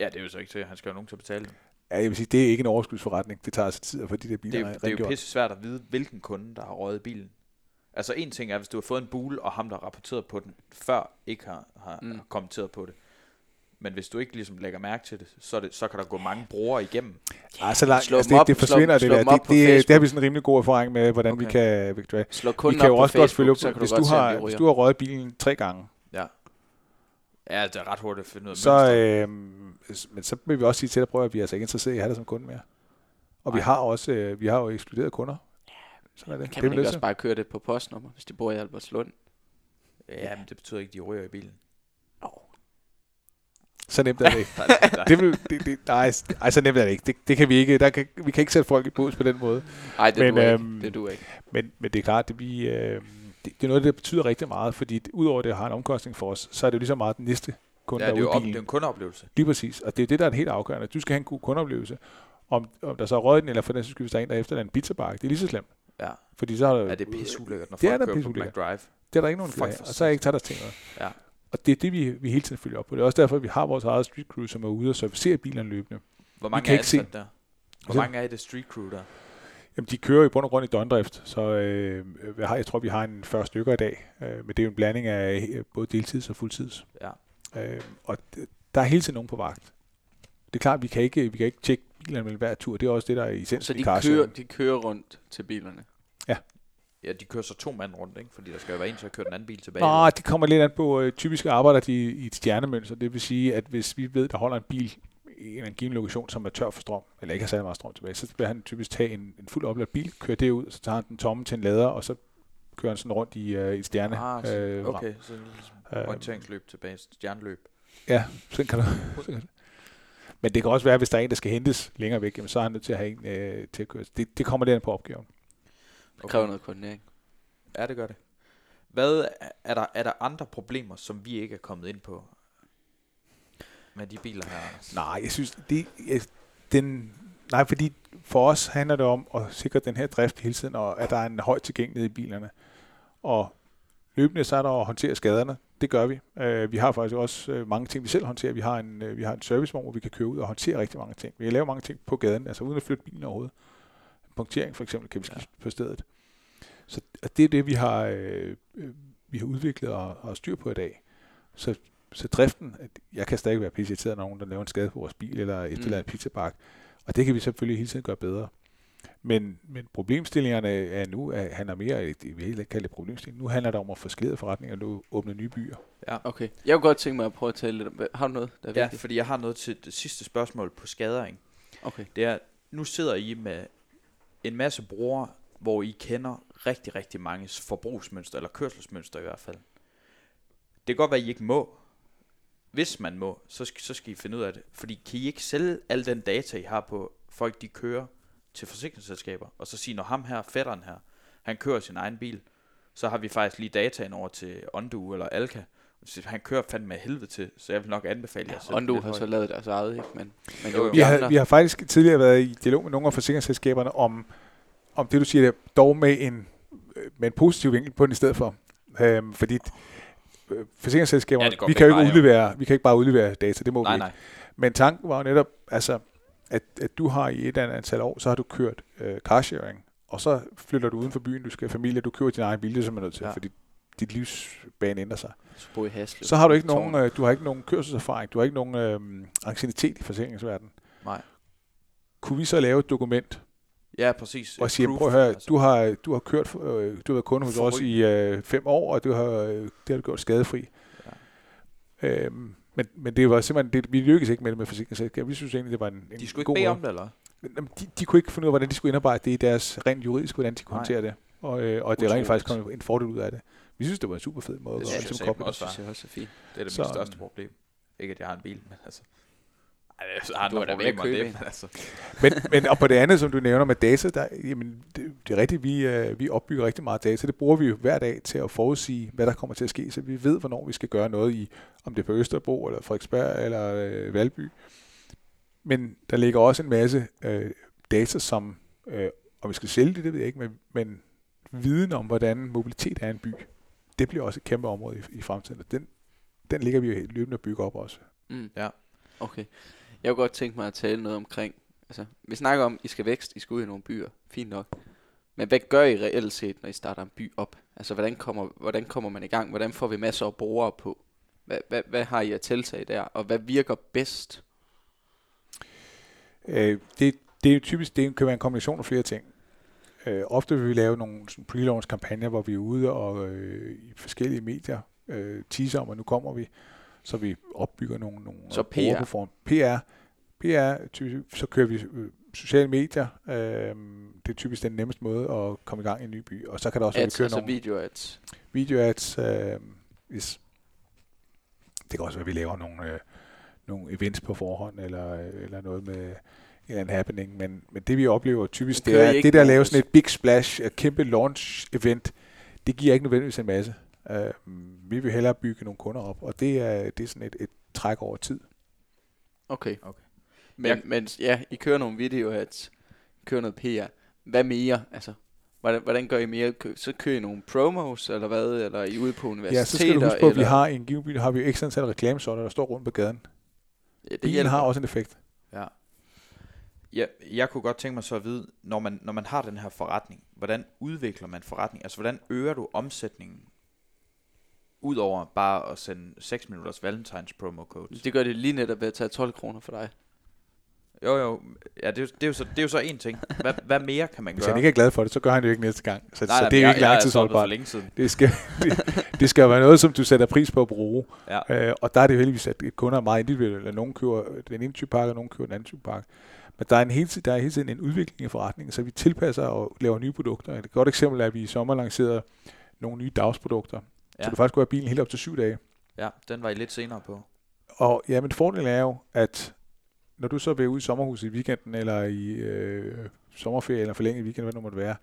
Ja, det er jo så ikke til, han skal jo nogen til at betale det. Ja, jeg vil sige, det er ikke en overskudsforretning. Det tager altså tid at få de der Det biler er, jo, det er jo pisse svært at vide, hvilken kunde, der har røget bilen. Altså en ting er, hvis du har fået en bule, og ham, der har rapporteret på den, før ikke har, har mm. kommenteret på det. Men hvis du ikke ligesom lægger mærke til det, så, det, så kan der gå mange brugere igennem. Ah, så langt, Slå altså, det, op- det slå forsvinder dem- det slå der. Det, på det, det, Facebook. har vi sådan en rimelig god erfaring med, hvordan okay. vi kan Victoria. Slå Vi kunden kan jo op på også godt følge Facebook, op, så kan hvis du godt har, hvis du har røget bilen tre gange, Ja. Ja, det er ret hurtigt at finde ud af så, øh, men så vil vi også sige til dig, prøv at vi er altså ikke interesseret i at have dig som kunde mere. Og vi Nej. har også øh, vi har jo ekskluderet kunder. Sådan er det. Kan det man vi ikke også bare køre det på postnummer, hvis de bor i Albertslund? Ja, men det betyder ikke, at de ryger i bilen. Så nemt er det ikke. Er- det vil, det, det, nej, s- ej, så nemt er det ikke. Det, det kan vi ikke. Der kan, vi kan ikke sætte folk i bås på den måde. Nej, det Men, duer øhm, ikke. Det duer ikke. Men, men det er klart, det, vi, øh, det, det er noget, der betyder rigtig meget, fordi udover det har en omkostning for os, så er det jo lige så meget den næste kunde, ja, det er er jo op, det er en kundeoplevelse. Lige præcis. Og det er det, der er helt afgørende. Du skal have en god kundeoplevelse. Om, om der så er røget den, eller for den skyld, hvis der er en, der er efter en pizzabakke, det er lige så slemt. Ja. Fordi så er der, Ja, det er pisseulækkert, når Det er folk da kører på. McDrive. det er der ikke nogen der Og så er jeg ikke taget deres ting med. Ja. Og det er det, vi, vi hele tiden følger op på. Det er også derfor, vi har vores eget street crew, som er ude og servicerer bilerne løbende. Hvor mange kan er ikke se- ansat der? Hvor mange er i det street crew der? Jamen, de kører i bund og grund i døgndrift, så øh, jeg, har, jeg tror, vi har en 40 stykker i dag. Øh, men det er jo en blanding af øh, både deltids og fuldtids. Ja. Øh, og der er hele tiden nogen på vagt. Det er klart, vi kan ikke, vi kan ikke tjekke bilerne mellem hver tur. Det er også det, der er essensen Så i de carsharing. kører, de kører rundt til bilerne. Ja, de kører så to mand rundt, ikke? Fordi der skal jo være en til at køre den anden bil tilbage. Nå, det kommer lidt an på, øh, typisk arbejder de i et stjernemønster. Det vil sige, at hvis vi ved, der holder en bil i en given lokation, som er tør for strøm, eller ikke har særlig meget strøm tilbage, så vil han typisk tage en, en fuld opladet bil, køre det ud, så tager han den tomme til en lader, og så kører han sådan rundt i uh, et stjerne. Ah, så, øh, okay, så ligesom Øh, orienteringsløb tilbage, stjerneløb. Ja, sådan kan du. Men det kan også være, hvis der er en, der skal hentes længere væk, jamen, så er han nødt til at have en øh, til at køre. Det, det kommer lidt på opgaven. Det kræver noget koordinering. Ja, det gør det. Hvad er der, er der andre problemer, som vi ikke er kommet ind på med de biler her? Nej, jeg synes, det, jeg, den, nej, fordi for os handler det om at sikre den her drift hele tiden, og at der er en høj tilgængelighed i bilerne. Og løbende så er der at håndtere skaderne. Det gør vi. Uh, vi har faktisk også uh, mange ting, vi selv håndterer. Vi har en, uh, vi har en servicevogn, hvor vi kan køre ud og håndtere rigtig mange ting. Vi kan lave mange ting på gaden, altså uden at flytte bilen overhovedet. Punktering for eksempel kan vi skifte ja. på stedet. Så og det er det, vi har, øh, øh, vi har udviklet og, og styr på i dag. Så, så driften, at jeg kan stadig være pisse irriteret, når nogen der laver en skade på vores bil, eller efterlader Mm. en pizzabak. Og det kan vi selvfølgelig hele tiden gøre bedre. Men, men problemstillingerne er nu, at handler mere, det vi heller ikke kalde det problemstilling, nu handler det om at få skrevet forretninger, og nu åbne nye byer. Okay. Jeg kunne godt tænke mig at prøve at tale lidt om... Har du noget, der er Ja, vigtigt? fordi jeg har noget til det sidste spørgsmål på skadering. Okay. Det er, nu sidder I med en masse brugere, hvor I kender rigtig, rigtig mange forbrugsmønster, eller kørselsmønster i hvert fald. Det kan godt være, at I ikke må. Hvis man må, så skal, så skal I finde ud af det. Fordi kan I ikke sælge al den data, I har på folk, de kører til forsikringsselskaber, og så sige, når ham her, fætteren her, han kører sin egen bil, så har vi faktisk lige dataen over til Ondu eller Alka. Så Han kører fandme af helvede til, så jeg vil nok anbefale jer sætte Ondo har så lavet deres eget, ikke? Men, men Jo, jo. Vi har, vi har faktisk tidligere været i dialog med nogle af forsikringsselskaberne om, om det, du siger, der, dog med en, øh, med en positiv vinkel på den i stedet for. Øhm, fordi øh, forsikringsselskaberne, Ja, vi, kan jo ikke veje, udlevere, vi kan ikke bare udlevere data, det må vi Nej, ikke. nej. Men tanken var jo netop, altså, at, at du har i et eller andet antal år, så har du kørt øh, carsharing, og så flytter du uden for byen, du skal have familie, du kører din egen bil, det er simpelthen nødt til, Ja. ja. fordi dit livsbane ændrer sig. Så bo i Haslev. Så har du ikke nogen, øh, du har ikke nogen kørselserfaring, du har ikke nogen øh, ancienitet i forsikringsverdenen. Nej. Kunne vi så lave et dokument, Ja, præcis. og Et sige, proof, prøv at høre, altså. du har, du har kørt, øh, du har været kunde hos os i øh, fem år, og du har, øh, det har du gjort skadefri. Ja. Øhm, men, men det var simpelthen, det, vi lykkedes ikke med det med forsikringsselskab. Vi synes egentlig, det var en, en De skulle ikke god bede måde. om det, eller? Jamen, de, de kunne ikke finde ud af, hvordan de skulle indarbejde det i deres rent juridisk, hvordan de kunne Nej. håndtere det. Og, øh, og det Utroligt. rent faktisk kom en fordel ud af det. Vi synes, det var en super fed måde. Det at synes jeg ligesom også synes jeg også er fint. Det er det Så- mit største problem. Ikke, at jeg har en bil, men altså... Ej, det er Du er da ved at problemer, købe det, en. men altså... Men, men og på det andet, som du nævner med data, der, jamen, det, det er rigtigt, vi, øh, vi opbygger rigtig meget data. Det bruger vi jo hver dag til at forudsige, hvad der kommer til at ske, så vi ved, hvornår vi skal gøre noget i, om det er på Østerbro, eller Frederiksberg, eller øh, Valby. Men der ligger også en masse øh, data, som, øh, om vi skal sælge det, det ved jeg ikke, men, men viden om, hvordan mobilitet er en by, det bliver også et kæmpe område i, i fremtiden. Og Den, den ligger vi jo løbende at bygge op også. Mm. Ja. Okay. Jeg kunne godt tænke mig at tale noget omkring, altså, vi snakker om, I skal vækst, I skal ud i nogle byer, fint nok. Men hvad gør I reelt set, når I starter en by op? Altså, hvordan kommer, hvordan kommer man i gang? Hvordan får vi masser af brugere på? Hvad, hvad, hvad har I at tiltage der? Og hvad virker bedst? Øh, det, det er jo typisk, det kan være en kombination af flere ting. Øh, ofte vil vi lave nogle pre-launch kampagner, hvor vi er ude og øh, i forskellige medier øh, teaser om, at nu kommer vi, så vi opbygger nogle, nogle Så PR. brugerperform- PR. PR, typisk, så kører vi øh, sociale medier. Øh, det er typisk den nemmeste måde at komme i gang i en ny by. Og så kan der også være, Ads, kører altså nogle video ads. video ads. Øh, yes. Det kan også være, at vi laver nogle, øh, nogle events på forhånd, eller, øh, eller noget med eller anden happening. Men, men det vi oplever typisk, det I er, ikke det der at lave sådan et big splash, et kæmpe launch event, det giver ikke nødvendigvis en masse. Øh, vi vil hellere bygge nogle kunder op, og det er, det er sådan et, et træk over tid. Okay. Okay. Men, Jeg- men ja, I kører nogle video ads, I kører noget PR. Hvad mere? Altså, hvordan, hvordan gør I mere? Så kører I nogle promos, eller hvad? Eller er I ude på universiteter? Ja, så skal du huske på, at vi har i en given by, har vi jo ekstra antal reklamesotter, der står rundt på gaden. Ja, det Bilen hjælper. har også en effekt. Ja. Ja, jeg kunne godt tænke mig så at vide, når man, når man har den her forretning, hvordan udvikler man forretning? Altså, hvordan øger du omsætningen? Udover bare at sende 6 minutters Valentines promo codes. Det gør det lige netop ved at tage 12 kroner for dig. Jo, jo. Ja, det er, jo- det er, jo, så, det er jo så en ting. Hvad, hvad mere kan man Hvis gøre? han ikke er glad for det, så gør han det jo ikke næste gang. Så, nej, så nej, det er jo jeg- ikke jeg er langtidsholdbart. Det skal, det, det skal jo være noget, som du sætter pris på at bruge. Ja. Øh, og der er det jo heldigvis, at kunder er meget individuelle. Eller nogen køber den ene type pakke, og nogen køber den anden type pakke. Men der er, en hele der er hele tiden en udvikling i forretningen, så vi tilpasser og laver nye produkter. Et godt eksempel er, at vi i sommer lancerede nogle nye dagsprodukter. Ja. Så du faktisk kunne have bilen helt op til syv dage. Ja, den var I lidt senere på. Og ja, men fordelen er jo, at når du så vil ud i sommerhuset i weekenden, eller i øh, sommerferie, eller forlænget weekend, hvad det måtte være,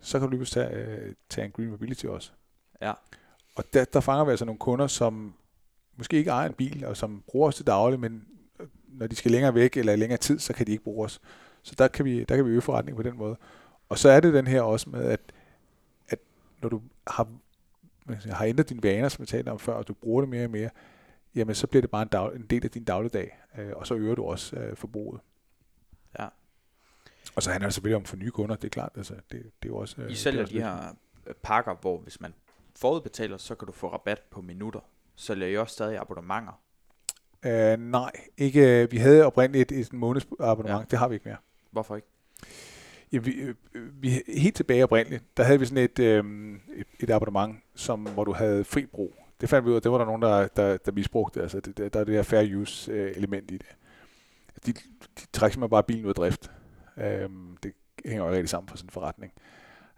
så kan du lige pludselig tage, øh, tage en Green Mobility også. Ja. Og der, der fanger vi altså nogle kunder, som måske ikke ejer en bil, og som bruger os til daglig, men når de skal længere væk eller længere tid, så kan de ikke bruge os. Så der kan vi, der kan vi øge forretningen på den måde. Og så er det den her også med, at, at når du har, hvad skal jeg sige, har ændret dine vaner, som jeg talte om før, og du bruger det mere og mere, jamen så bliver det bare en, dag, en del af din dagligdag, øh, og så øger du også øh, forbruget. Ja. Og så handler det selvfølgelig om for nye kunder, det er klart. Altså, det, det er jo også, øh, I er sælger også de her øh, pakker, hvor hvis man forudbetaler, så kan du få rabat på minutter. Sælger I også stadig abonnementer? Øh, nej, ikke. øh, Vi havde oprindeligt et, et månedsabonnement. Ja. Det har vi ikke mere. Hvorfor ikke? Ja, vi, øh, vi, helt tilbage oprindeligt, der havde vi sådan et, øh, et, et abonnement, som, hvor du havde fri brug. Det fandt vi ud af, det var der nogen, der, der, der misbrugte. Altså, det, der, der er det her fair use øh, element i det. De, de trækker simpelthen bare bilen ud af drift. Øhm, det hænger jo ikke rigtig sammen for sådan en forretning.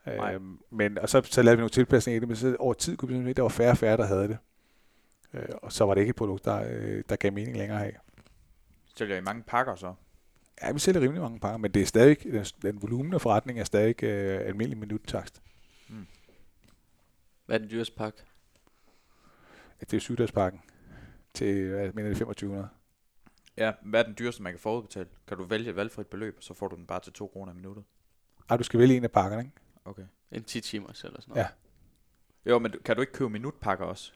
Nej. Øhm, men, og så, så lavede vi nogle tilpasninger i det, men så over tid kunne vi se, at der var færre og færre, der havde det. Øh, og så var det ikke et produkt, der, øh, der gav mening længere af. Sælger I mange pakker så? Ja, vi sælger rimelig mange pakker, men det er stadig, den, den volumen af forretning er stadig øh, almindelig minuttakst. Hvad er den dyreste pakke? Ja, Det er syvdagspakken til, hvad mener det, 2500. Ja, hvad er den dyreste, man kan forudbetale? Kan du vælge et valgfrit beløb, og så får du den bare til 2 kroner i minuttet? Ej, du skal vælge en af pakkerne, ikke? Okay. En 10 timer eller sådan noget. Ja. Jo, men du- kan du ikke købe minutpakker også?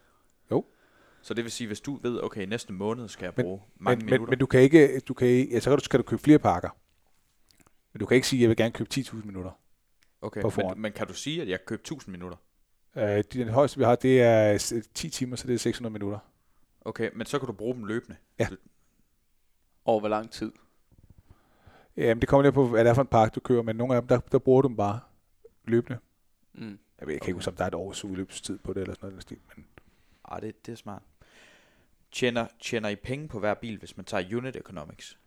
Så det vil sige, hvis du ved, okay, næste måned skal jeg Men- bruge mange Men, minutter. men, men du kan ikke, du kan ikke, ja, så kan du, skal du købe flere pakker. Men du kan ikke sige, at jeg vil gerne købe 10.000 minutter. okay, på men, men kan du sige, at jeg kan købe 1000 minutter? Øh, den højeste, vi har, det er s- 10 timer, så det er 600 minutter. Okay, men så kan du bruge dem løbende. Ja. Over hvor lang tid? Jamen, det kommer lidt på, hvad det er for en pakke, du køber, men nogle af dem, der, der bruger du dem bare løbende. Mm. Jeg, ved, jeg kan ikke huske, om der er et års udløbstid på det, eller sådan noget. Men Ah, det, det er smart. Tjener, tjener I penge på hver bil, hvis man tager unit economics?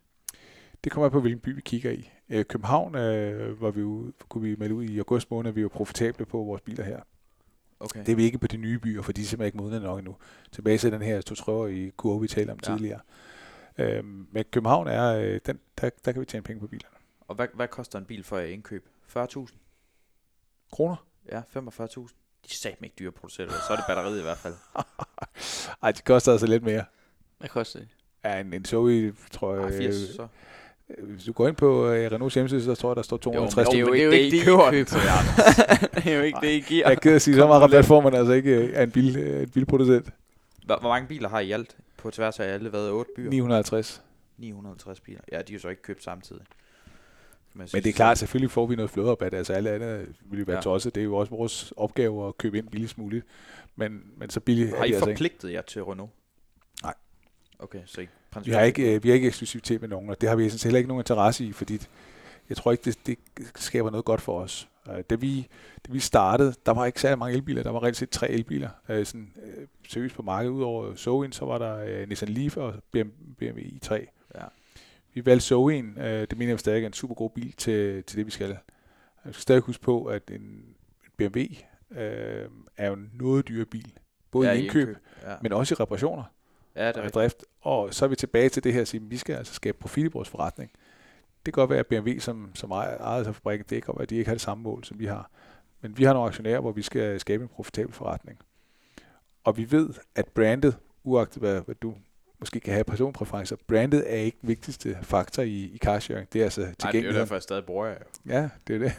det kommer på, hvilken by vi kigger i. Øh, København øh, var vi ude, kunne vi melde ud i august måned, at vi var profitable på vores biler her. Okay. Det er vi ikke på de nye byer, for de er simpelthen ikke modne nok endnu. Tilbage til den her to i kurve, vi talte om Ja. tidligere. Øhm, men København er, øh, den, der, der kan vi tjene penge på bilerne. Og hvad, hvad koster en bil for at indkøbe? 40.000? Kroner? Ja, 45.000. De er satme ikke dyre at producere, så er det batteriet i hvert fald. Ej, det koster altså lidt mere. Hvad koster det? Ja, en, en Zoe, tror jeg. Ah, 80, øh, så. øh, Hvis du går ind på øh, Renaults hjemmeside, så tror jeg, der står 260. det er jo ikke det, I køber. det er jo ikke det, I giver. jeg er at sige, så meget rabat får man altså ikke øh, af en, bil, øh, en bilproducent. Hvor, hvor mange biler har I alt? På tværs af alle været 8 byer? 950. 950 biler. Ja, de er jo så ikke købt samtidig. Men sige. det er klart, selvfølgelig får vi noget flåderabat. Altså alle andre vil jo være Ja. tosset. Det er jo også vores opgave at købe ind billigst muligt. Men, men så billigt Har I altså ikke. forpligtet jer til Renault? Nej. Okay, så I Vi har ikke, øh, vi har ikke eksklusivitet med nogen, og det har vi sådan heller ikke nogen interesse i, fordi jeg tror ikke, det, det skaber noget godt for os. Øh, Da vi, da vi startede, der var ikke særlig mange elbiler. Der var reelt set tre elbiler øh, sådan, seriøst på markedet. Udover Zoe'en, så var der Nissan Leaf og BMW i3. Vi valgte Zoe'en. Øh, det mener jeg stadig er en super god bil til, til det, vi skal. Jeg skal stadig huske på, at en en BMW øh, er jo en noget dyre bil. Både Ja, i indkøb, Ja, men også i reparationer ja det er og drift. Og så er vi tilbage til det her at sige, at vi skal altså skabe profit i vores forretning. Det kan godt være, at BMW, som, som ejer, ejer sig fabrikken, det kan godt være, at de ikke har det samme mål, som vi har. Men vi har nogle aktionærer, hvor vi skal skabe en profitabel forretning. Og vi ved, at brandet, uagtet hvad, hvad du måske kan have personpræferencer, brandet er ikke den vigtigste faktor i, i carsharing. Det er altså Nej, det er jo tilgængelighed. derfor, jeg stadig bruger jo. Ja, det er det.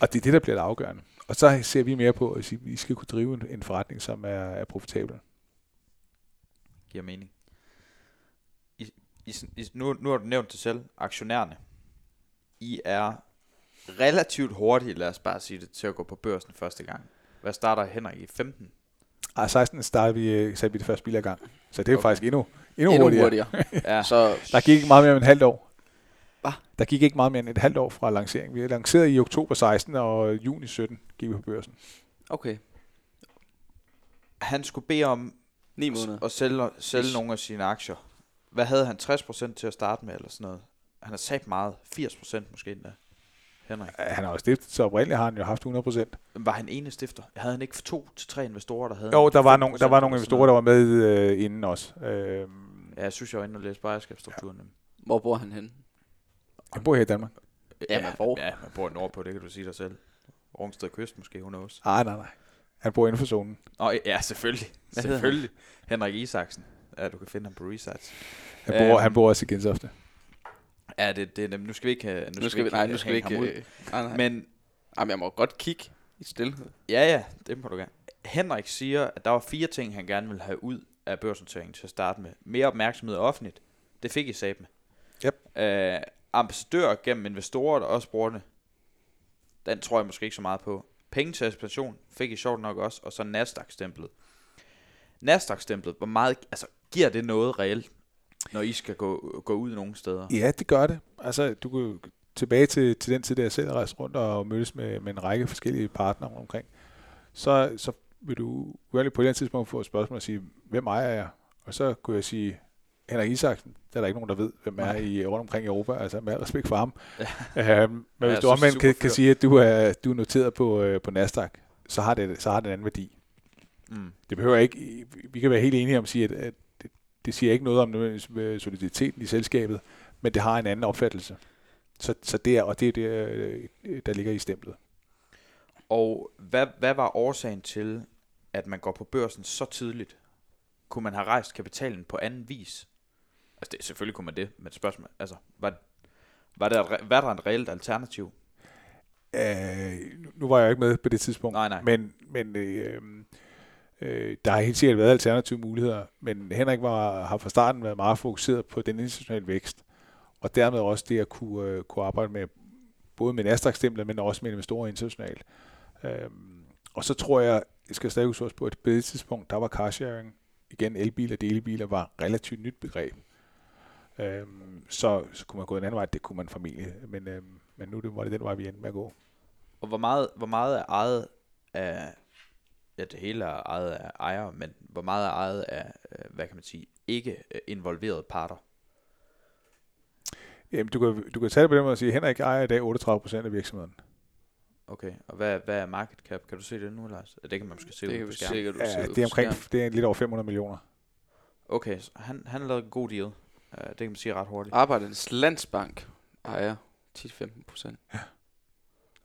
Og det er det, der bliver det afgørende. Og så ser vi mere på, at vi skal kunne drive en, en forretning, som er, er profitabel. Giver mening. I, I, I, nu, nu har du nævnt det selv, aktionærerne. I er relativt hurtige, lad os bare sige det, til at gå på børsen første gang. Hvad starter Henrik i 15? Ej, 16 startede vi, øh, satte vi det første bil i gang. Så det er Okay. faktisk endnu, endnu, Endnu hurtigere. hurtigere. Ja, Så Der gik ikke meget mere end et halvt år. Hva? Der gik ikke meget mere end et halvt år fra lanceringen. Vi lancerede i oktober 16 og juni 17 gik vi på børsen. okay. han skulle bede om 9 måneder. at sælge, sælge nogle af sine aktier. Hvad havde han? 60% til at starte med, eller sådan noget? Han har sat meget. 80% måske endda. Henrik. Øh, Han har jo stiftet, så oprindeligt har han jo haft 100 procent. Var han ene stifter? Havde han ikke to til tre investorer, der havde Jo, der var, 5% nogle, der var nogle investorer, der var med øh, inden os. Øh? Ja, jeg synes, jeg var inde og læse på ejerskabsstrukturen. Ja. Hvor bor han henne? han bor her i Danmark. Ja, men hvor? Ja, man bor nordpå, det kan du sige dig selv. Rungsted Kyst måske, hun knows. Nej, nej, nej. Han bor inden for zonen. Nå, ja, selvfølgelig. Hvad selvfølgelig. Henrik Isaksen. Ja, du kan finde ham på Research. Han bor, Øhm. han bor også i Gentofte. Ja, det, det. Nu skal vi ikke have- Nu skal vi, nej, nu skal vi ikke... ud. Øh, nej, nej. Men Jamen, jeg må godt kigge i stillhed. Ja, ja, det må du gerne. Henrik siger, at der var fire ting, han gerne ville have ud af børsnoteringen til at starte med. Mere opmærksomhed offentligt. Det fik I sat med. Yep. Øh, ambassadør gennem investorer, der også bruger det. Den tror jeg måske ikke så meget på. Penge til ekspansion fik I sjovt nok også. Og så Nasdaq-stemplet. Nasdaq-stemplet, hvor meget, altså, giver det noget reelt, når I skal gå, gå ud nogle steder? Ja, det gør det. Altså, du kan tilbage til, til den tid, da jeg selv rejste rundt og mødtes med, med en række forskellige partnere omkring. Så, så vil du uærligt på et eller andet tidspunkt få et spørgsmål og sige, hvem ejer jeg? Og så kunne jeg sige, Henrik Isaksen, der er der ikke nogen, der ved, hvem er Nej. i rundt omkring i Europa, altså med al respekt for ham. Ja. Øhm, men Ja, hvis du omvendt kan, kan sige, at du er, du er noteret på, øh, på Nasdaq, så har, det, så har det en anden værdi. Mm. Det behøver ikke, vi kan være helt enige om at sige, at, at det, siger ikke noget om med soliditeten i selskabet, men det har en anden opfattelse. Så, så det er, og det er det, øh, der ligger i stemplet. Og hvad, hvad var årsagen til, at man går på børsen så tidligt? Kunne man have rejst kapitalen på anden vis? Altså, det, selvfølgelig kunne man det, men spørgsmål, altså, var, var, der, et var der en reelt alternativ? Øh, nu- var jeg ikke med på det tidspunkt, Nej, nej. men, men øh, Øh, der har helt sikkert været alternative muligheder, men Henrik var, har fra starten været meget fokuseret på den internationale vækst, og dermed også det at kunne, øh, kunne arbejde med både med nasdaq men også med investorer internationalt. Øh, og så tror jeg, jeg skal stadig huske på, at på et tidspunkt, der var carsharing, igen elbiler og delebiler, var et relativt nyt begreb. Øhm, så, så kunne man gå en anden vej, det kunne man formentlig, men, øhm, men nu det, var det den vej, vi endte med at gå. Og hvor meget, hvor meget er ejet af, ja det hele er ejet af ejere, men hvor meget er ejet af, øh, hvad kan man sige, ikke øh, involverede parter? Jamen, du kan, du kan tage det på den måde og sige, at Henrik ejer i dag 38% af virksomheden. Okay, og hvad, hvad er market cap? Kan du se det nu, Lars? Det kan man måske se Det ud på skærmen. sikkert Ja, se ud det er omkring, det er lidt over 500 millioner. Okay, så han, han har lavet en god deal. Uh, det kan man sige ret hurtigt. Arbejdernes Landsbank ejer 10-15 procent.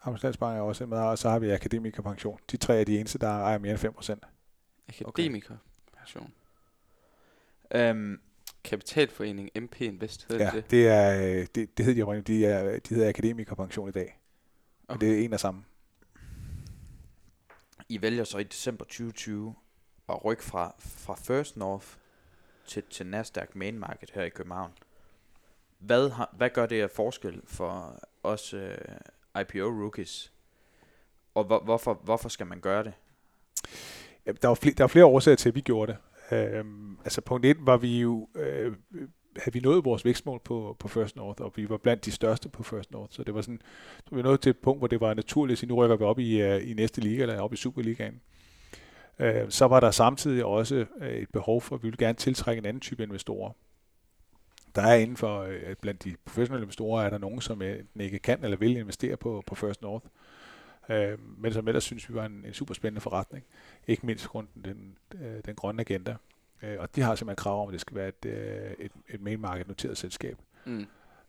Arbejdslandsbank er også med, og så har vi Akademikerpension. De tre er de eneste, der ejer mere end 5%. Akademiker. Pension. Um, Kapitalforening MP Invest hedder Ja, det. det. det, er, øh, det, det hedder de oprindeligt. De, er, de hedder Akademikerpension i dag. Og Okay. det er en af samme. I vælger så i december 2020 at rykke fra, fra First North til, til Nasdaq Main Market her i København. Hvad, har, hvad gør det af forskel for os uh, IPO-rookies? Og hvor, hvorfor, hvorfor skal man gøre det? Ja, der, var flere, der var flere årsager til, at vi gjorde det. Øhm, altså punkt 1 var vi jo, øh, havde vi nået vores vækstmål på, på First North, og vi var blandt de største på First North. Så det var sådan, så vi nåede til et punkt, hvor det var naturligt at sige, nu rykker vi op i, uh, i næste liga, eller op i Superligaen. Øh, så var der samtidig også øh, et behov for, at vi ville gerne tiltrække en anden type investorer. Der er inden for, øh, blandt de professionelle investorer, er der nogen, som øh, enten ikke kan eller vil investere på, på First North. Øh, men som ellers synes vi var en, en super spændende forretning. Ikke mindst grund den, øh, den grønne agenda. Øh, og de har simpelthen krav om, at det skal være et, et, et main market noteret selskab. Mm.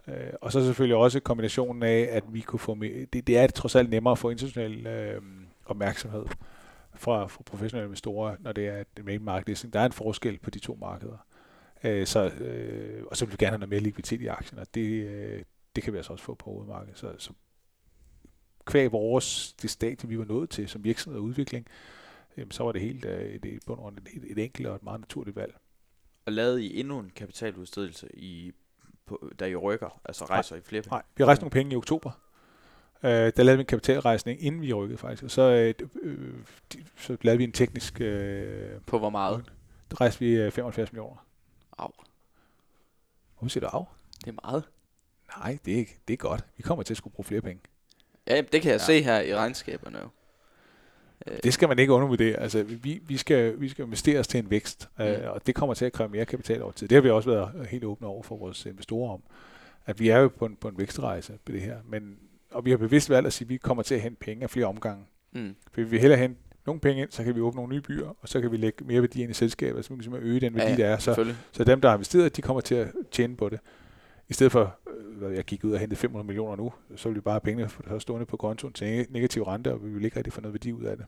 Øh, og så selvfølgelig også kombinationen af, at vi kunne få med, det, det er trods alt nemmere at få international øh, opmærksomhed fra, fra professionelle investorer, når det er et main market listing. Der er en forskel på de to markeder. Øh, så, øh, og så vil vi gerne have noget mere likviditet i aktien, og det, øh, det kan vi altså også få på hovedmarkedet. Så, så kvæg vores, det stadie, vi var nået til som virksomhed og udvikling, øh, så var det helt øh, et, et, et, et, et enkelt og et meget naturligt valg. Og lavede I endnu en kapitaludstedelse, i, på, da I rykker, altså rejser I flere penge? Nej, vi rejste nogle penge i oktober. Øh, der lavede vi en kapitalrejsning, inden vi rykkede faktisk. Og så, øh, øh, så lavede vi en teknisk... Øh, På hvor meget? der rejste vi øh, 75 millioner. Au. Hvorfor siger du af? Det er meget. Nej, det er, ikke, det er godt. Vi kommer til at skulle bruge flere penge. Ja, det kan jeg Ja. se her i regnskaberne jo. Øh, Det skal man ikke undervurdere. Altså, vi, vi, skal, vi skal investere os til en vækst, øh, Mm. og det kommer til at kræve mere kapital over tid. Det har vi også været helt åbne over for vores investorer om, at vi er jo på en, på en vækstrejse på det her. Men, og vi har bevidst valgt at sige, at vi kommer til at hente penge af flere omgange. Mm. For vi vil hellere hente nogle penge ind, så kan vi åbne nogle nye byer, og så kan vi lægge mere værdi ind i selskabet, så vi kan simpelthen øge den værdi, Ja, der er. Så, så dem, der har investeret, de kommer til at tjene på det. I stedet for, øh, hvad jeg gik ud og hentede 500 millioner nu, så vil vi bare have pengene for stående på kontoen til neg- negativ rente, og vi vil ikke rigtig få noget værdi ud af det.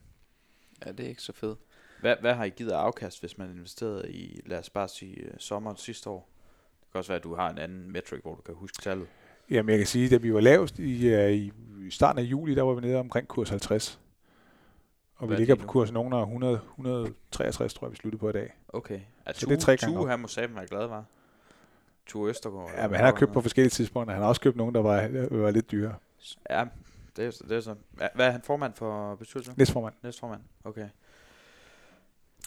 Ja, det er ikke så fedt. Hvad, hvad har I givet af afkast, hvis man investerede i, lad os bare sige, øh, sommeren sidste år? Det kan også være, at du har en anden metric, hvor du kan huske tallet. Jamen, jeg kan sige, at da vi var lavest i, uh, i starten af juli, der var vi nede omkring kurs 50. Og Hvad vi er ligger på kurs nogen af 100, 163, tror jeg, vi sluttede på i dag. Okay. At Så det er tre gange Tue, han må sammen være glad, var. Tue Østergaard. Ja, men han har købt på forskellige tidspunkter. Han har også købt nogen, der var, var lidt dyre. Ja, det er, det er så. Hva- Hvad er han formand for bestyrelsen? Næstformand. Næstformand. Okay.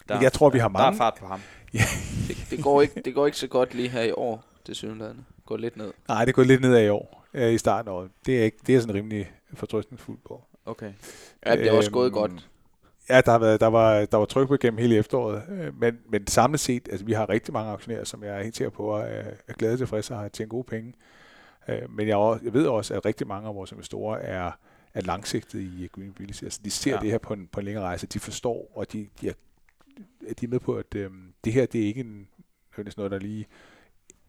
Jeg tror, vi har Der er mange. fart på ham. Det, det, går ikke, det går ikke så godt lige her i år, det synligheden. Går lidt ned. Nej, det gået lidt nedad i år, øh, i starten af året. Det er, ikke, det er sådan rimelig fortrøstningsfuldt på. Okay. Ja, det er også Øhm, gået godt. Ja, der, har været, der, var, der var tryk på gennem hele efteråret, øh, men, men samlet set, altså vi har rigtig mange aktionærer, som jeg er helt sikker på er, er glade tilfredse og har tjent gode penge. Øh, men jeg, også, jeg ved også, at rigtig mange af vores investorer er, er langsigtede i Green Mobility. Altså de ser Ja. det her på en, på en længere rejse, de forstår, og de, de, er, de er med på, at øh, det her, det er ikke en, noget, der lige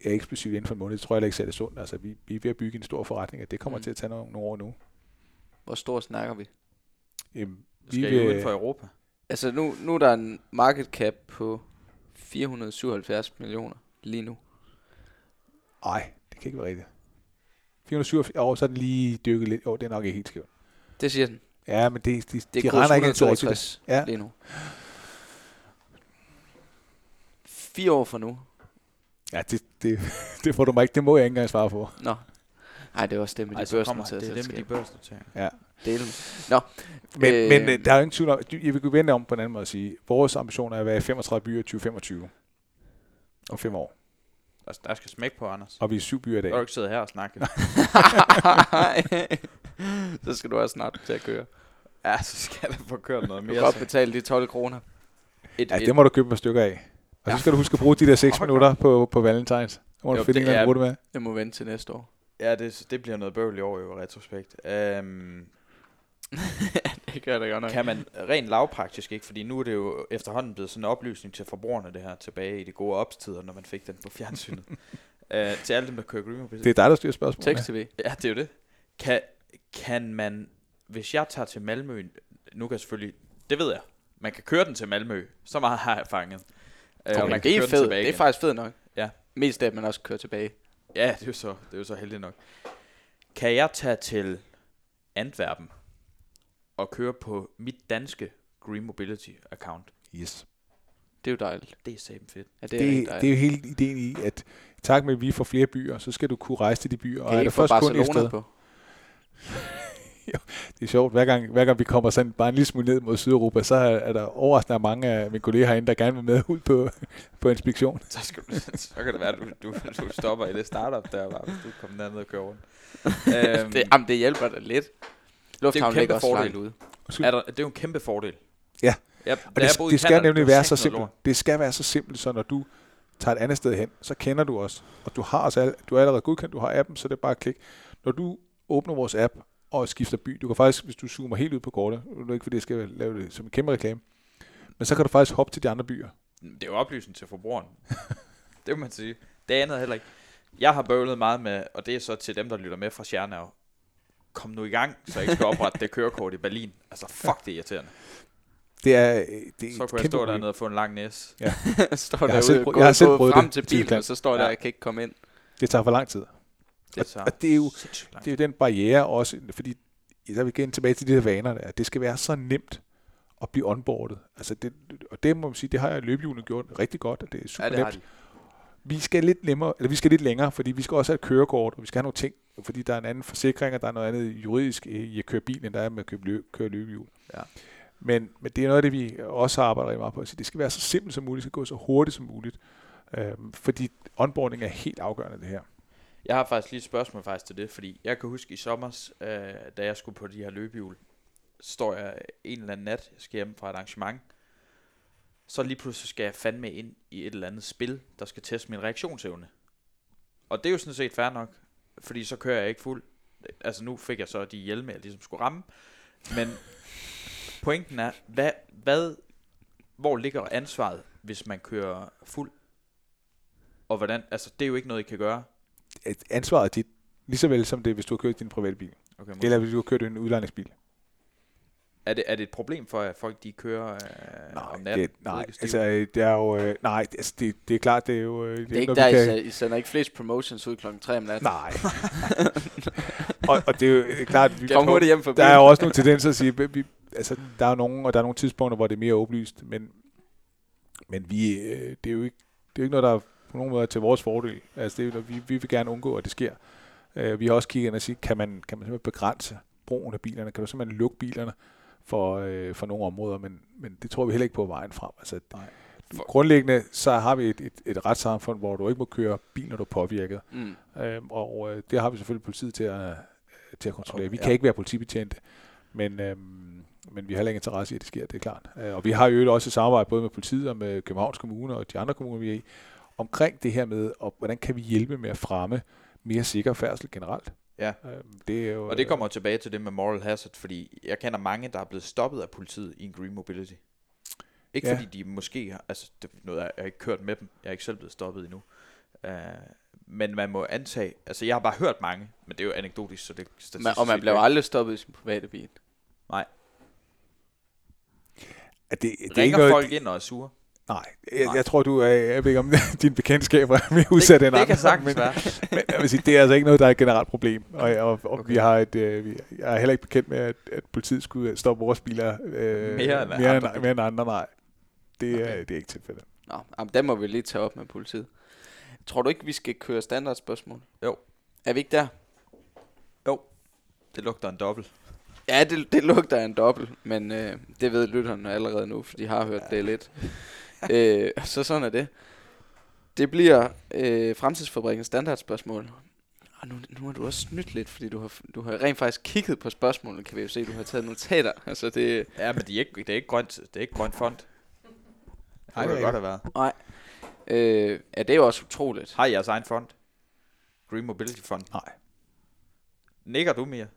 er eksplosivt inden for en måned. Det tror jeg ikke er sundt. Altså, vi, vi er ved at bygge en stor forretning, og det kommer Mm. til at tage nogle, nogle år nu. Hvor stor snakker vi? Øhm, Skal vil- uden for Europa? Altså nu, nu er der en market cap på 477 millioner lige nu. Nej, det kan ikke være rigtigt. 487 år, så er den lige dykket lidt. Jo, det er nok ikke helt skævt. Det siger den. Ja, men det, de, Det de er regner ikke altid rigtigt. 162 Ja. lige nu. fire år fra nu. Ja, det, det, det får du mig ikke. Det må jeg ikke engang svare på. Nå. Nej, det er også det med de Ej, så kommer, børsnoterede det er det med de børsnoteringer. Ja. Dele. Nå. Men, Øh, men øh, der er jo ingen tvivl om, jeg vil kunne vende om på en anden måde at sige, vores ambition er at være i 35 byer i 2025. Om fem år. Der, der skal smæk på, Anders. Og vi er syv byer i dag. du ikke sidde her og snakke. så skal du også snart til at køre. ja, så skal der få kørt noget Du mere. kan godt betale de 12 kroner. Et, Ja, det må du købe et par stykker af. Og så skal du huske at bruge de der 6 Okay. minutter på, på Valentines. Må du Jo, finde det en eller anden bruge det med. Jeg må vente til næste år. Ja, det, det bliver noget bøvl i år jo, i retrospekt. Um, det gør det godt nok. kan man rent lavpraktisk ikke, fordi nu er det jo efterhånden blevet sådan en oplysning til forbrugerne, det her tilbage i de gode opstider, når man fik den på fjernsynet. uh, til alle dem, der kører Green. Det er dig, der styrer spørgsmålet. Tekst-TV. Ja, det er jo det. Kan, kan man, hvis jeg tager til Malmø, nu kan jeg selvfølgelig, det ved jeg, man kan køre den til Malmø, så meget har jeg fanget. Øh, Okay, og man kan det er køre den fedt. tilbage Det er faktisk fedt nok. Ja. Mest af, at man også kører tilbage. Ja, det er jo så, det er jo så heldigt nok. Kan jeg tage til Antwerpen og køre på mit danske Green Mobility account? Yes. Det er jo dejligt. Det er sammen fedt. Ja, det er Det, rigtig det, er jo hele ideen i, at i takt med, at vi får flere byer, så skal du kunne rejse til de byer. Og kan I er få først kun et sted? på? Det er sjovt, hver gang, hver gang vi kommer sådan bare en lille smule ned mod Sydeuropa, så er, er der overraskende mange af mine kolleger herinde, der gerne vil med ud på, på inspektion. Så, skal du, så kan det være, at du, du, du stopper i det startup der, bare, hvis du kommer derned og kører rundt. øhm, Det, jamen, det hjælper da lidt. Lufthavnen ligger også fordel. ude. er der, det er jo en kæmpe fordel. Ja. ja Og det, det skal nemlig være så simpelt. Det skal være så simpelt, så når du tager et andet sted hen, så kender du os. Og du har os alle, du er allerede godkendt, du har appen, så det er bare at klikke. Når du åbner vores app og skifter by, du kan faktisk, hvis du zoomer helt ud på kortet, nu er det ikke fordi, jeg skal lave det som en kæmpe reklame, men så kan du faktisk hoppe til de andre byer. Det er jo oplysning til forbrugeren. det må man sige. Det andet er heller ikke. Jeg har bøvlet meget med, og det er så til dem, der lytter med fra Stjernerv. Kom nu i gang, så jeg ikke skal oprette det kørekort i Berlin. Altså, fuck det er irriterende. Det er, øh, det er Så kunne jeg stå dernede og få en lang næse. står Jeg har derude, selv prø- gået, jeg har selv prøvet frem det til bilen, og så står der, Ja. jeg kan ikke komme ind. Det tager for lang tid. Det er så og det er jo-. Det er jo den barriere også, fordi så er vi igen tilbage til de der vaner der. Det skal være så nemt at blive onboardet. Altså det, og det må man sige, det har jeg løbehjulene gjort rigtig godt, og det er super Ja, det nemt. de. Vi skal lidt nemmere, eller vi skal lidt længere, fordi vi skal også have et kørekort, og vi skal have nogle ting, fordi der er en anden forsikring, og der er noget andet juridisk i at køre bil, end der er med at købe løb, køre løbehjul. Ja. Men, men det er noget af det, vi også arbejder rigtig meget på. Så det skal være så simpelt som muligt, det skal gå så hurtigt som muligt. Øhm, fordi onboarding er helt afgørende det her. Jeg har faktisk lige et spørgsmål faktisk til det, fordi jeg kan huske i sommer, øh, da jeg skulle på de her løbehjul, står jeg en eller anden nat, jeg skal hjem fra et arrangement, så lige pludselig skal jeg fandme ind i et eller andet spil, der skal teste min reaktionsevne. Og det er jo sådan set fair nok, fordi så kører jeg ikke fuld. Altså nu fik jeg så de hjelme, jeg ligesom skulle ramme. Men pointen er, hvad, hvad, hvor ligger ansvaret, hvis man kører fuld? Og hvordan, altså det er jo ikke noget, I kan gøre. At ansvaret er dit, lige så vel som det, hvis du har kørt din private bil. Okay, Eller hvis du har kørt en udlejningsbil. Er det, er det et problem for, at folk de kører øh, om natten? det, nej, altså øh, det er jo, øh, nej, altså det, det er klart, det er jo, øh, Det er ikke der, I, kan... I sender ikke flest promotions ud klokken 3 om natten. Nej. og, og det er jo det er klart, vi Kom hurtigt hjem for der er jo også nogle tendenser at sige, vi, vi, altså der er nogle, og der er nogle tidspunkter, hvor det er mere oplyst, men, men vi, øh, det er jo ikke, det er jo ikke noget, der er på nogen måde til vores fordel. Altså det er, vi, vi vil gerne undgå, at det sker. Uh, vi har også kigget ind og sige, kan man, kan man simpelthen begrænse brugen af bilerne? Kan du simpelthen lukke bilerne for, øh, for nogle områder? Men, men det tror vi heller ikke på vejen frem. Altså, Nej. du- grundlæggende så har vi et, et, et retssamfund, hvor du ikke må køre bil, når du er påvirket. Mm. Øhm, og øh, det har vi selvfølgelig politiet til at, til at kontrollere. Okay, Vi ja. kan ikke være politibetjente, men, øhm, men vi har heller ingen interesse i, at det sker, det er klart. Øh, og vi har jo også et samarbejde både med politiet og med Københavns Kommune og de andre kommuner, vi er i, omkring det her med, og hvordan kan vi hjælpe med at fremme mere sikker færdsel generelt. Ja. Øhm, det er jo, Og det kommer jo tilbage til det med moral hazard, fordi jeg kender mange, der er blevet stoppet af politiet i en Green Mobility. Ikke Ja. fordi de måske har, altså det er noget, jeg, har ikke kørt med dem, jeg er ikke selv blevet stoppet endnu. Uh, men man må antage, altså jeg har bare hørt mange, men det er jo anekdotisk, så det Man, statistisk og man bliver aldrig stoppet i sin private bil. at det, det er ikke Ringer noget, folk ind og er sure? Nej, jeg, Nej. jeg tror, du er, jeg ved ikke om dine bekendtskaber er mere udsat end det, det andre. kan sagtens men, være. Men jeg vil sige, det er altså ikke noget, der er et generelt problem. Og, og, og Okay. vi har et, øh, vi, jeg er heller ikke bekendt med, at, at politiet skulle stoppe vores biler øh, Mere end mere, andre end, mere end andre. Nej, det, er, Okay. det er ikke tilfældet. Nå, jamen, den må vi lige tage op med politiet. Tror du ikke, vi skal køre standardspørgsmål? Jo. Er vi ikke der? Det lugter en dobbelt. Ja, det, det lugter en dobbelt, men øh, det ved lytterne allerede nu, for de har hørt ja. det lidt. øh, så sådan er det. Det bliver øh, Fremtidsfabrikkens standardspørgsmål. Og nu, nu har du også snydt lidt, fordi du har, du har rent faktisk kigget på spørgsmålene, kan vi jo se. Du har taget notater. Altså det, Ja, men de er ikke, det er ikke grønt, det er ikke grønt fond. Det Nej, det det er godt have været. øh, ja, det er jo også utroligt. Har I jeres egen fond? Green Mobility Fund. Nej. Nikker du, Mia?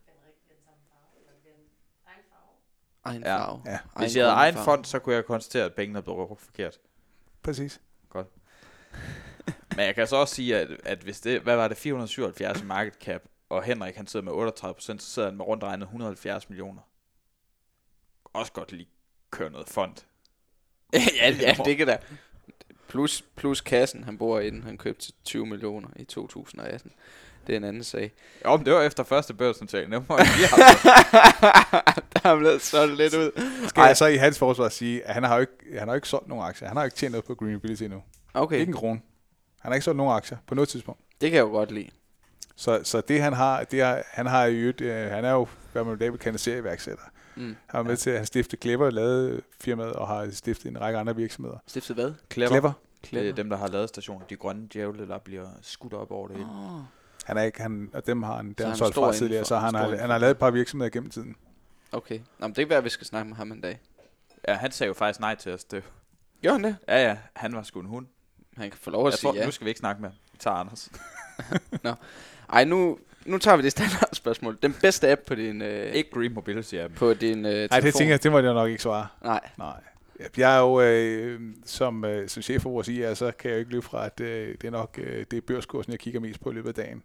Egen Ja. farve. Ja. Hvis jeg havde egen fond, så kunne jeg konstatere, at pengene er blevet brugt forkert. Præcis. Men jeg kan så også sige, at, at hvis det, hvad var det, 477 i market cap, og Henrik han sidder med 38%, så sidder han med rundt regnet 170 millioner. Også godt lige køre noget fond. ja, ja, det kan da. Plus, plus kassen, han bor i den, han købte til 20 millioner i 2018. Det er en anden sag. Jo, men det var efter første børsnotering. Det må jeg lige. Der er blevet solgt lidt ud. Skal Ej. jeg så i hans forsvar sige, at han har jo ikke, han har jo ikke solgt nogen aktier. Han har jo ikke tjent noget på Green Mobility endnu. Okay, Ikke en krone. Han har ikke solgt nogen aktier på noget tidspunkt. det kan jeg jo godt lide. Så, så det han har, det er, han har jo, øh, han er jo, hvad man i dag vil kalde serieværksætter. Mm. Han var med til at han stifte Clever, lavede firmaet og har stiftet en række andre virksomheder. Stiftet hvad? Clever. Clever. Det er dem, der har lavet stationen. De grønne djævle, der bliver skudt op over det hele. Oh. Han er ikke, han, og dem har han, der han han er solgt fra tidligere, så han har, han har lavet et par virksomheder gennem tiden. Okay. Nå, men det kan være, at vi skal snakke med ham en dag. Ja, han sagde jo faktisk nej til os. Det. Gør han det? Ja, ja, han var sgu en hund. Han kan få lov at Jeg sige tror, ja. nu skal vi ikke snakke med ham. Vi tager Anders. Ej, nu, nu tager vi det standardspørgsmål. Den bedste app på din, øh, Ikke Green Mobility app. på din øh, Nej, telefon. det tænker jeg, det må jeg nok ikke svare. Nej. Nej. Jeg er jo, øh, som, øh, som chef for vores IA, så kan jeg jo ikke løbe fra, at øh, det er nok øh, det er børskursen, jeg kigger mest på i løbet af dagen.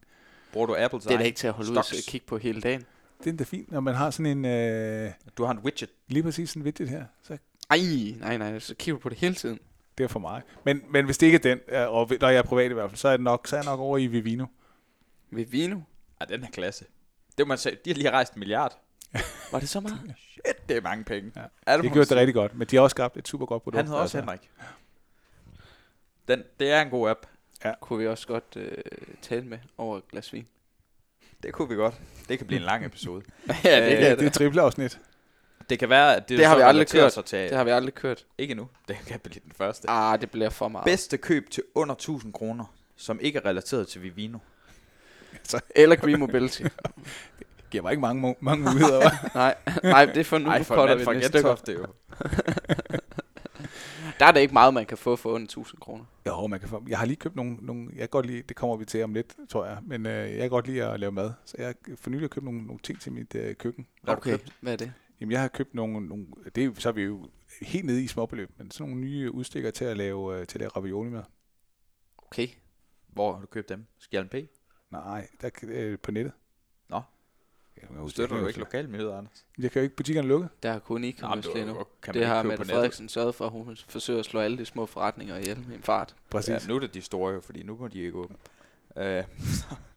Bruger du Apples Det er da ikke til at holde ud og Stocks. kigge på hele dagen. Det er da fint, når man har sådan en, øh, Du har en widget. lige præcis sådan en widget her. Så Ej, nej, nej, så kigger du på det hele tiden. det er for mig. Men, men hvis det ikke er den, øh, og når jeg er privat i hvert fald, så er, det nok, så er jeg nok over i Vivino. Ved Vino. Ja, den er klasse. Det må man sige. De har lige rejst en milliard. Var det så meget? Shit, det er mange penge. Ja. Ja, Det må gjorde det rigtig godt, men de har også skabt et super godt produkt. Han hedder også Henrik. Den, det er en god app. Kunne vi også godt øh, tale med over et glas vin. Det kunne vi godt. Det kan blive en lang episode. ja, Øh, det, Ja, kan det er det. et triple afsnit. Det kan være, at det, Det har så vi aldrig kørt. Sig til, det har vi aldrig kørt. Ikke nu. Det kan blive den første. Ah, det bliver for meget. Bedste køb til under 1000 kroner, som ikke er relateret til Vivino. Eller Green Mobility. giver mig ikke mange, mange muligheder. nej, nej, det er for nu. Ej, for en vi. Gentofte jo. Der er der ikke meget, man kan få for under 1000 kroner. jo, man kan få, jeg har lige købt nogle, nogle, jeg kan godt lide, det kommer vi til om lidt, tror jeg, men øh, jeg kan godt lide at lave mad. Så jeg har for nylig købt nogle, nogle ting til mit øh, køkken. Hvad har Okay, købt? hvad er det? Jamen, jeg har købt nogle, nogle det er, så er vi jo helt nede i småbeløb, men sådan nogle nye udstikker til at lave, øh, til at lave ravioli med. Okay. Hvor har du købt dem? Skjern P? Nej, der, øh, på nettet. Jeg, jeg, Støtter jeg, du ikke lokalmiljøet, Anders? Jeg kan jo ikke butikkerne lukke. Der har kun e-commerce det lige nu. kan Det ikke har Mette? Frederiksen sørget for, at hun forsøger at slå alle de små forretninger ihjel med en fart. Præcis. Ja, nu er det de store jo, fordi nu må de ikke åbne. Øh,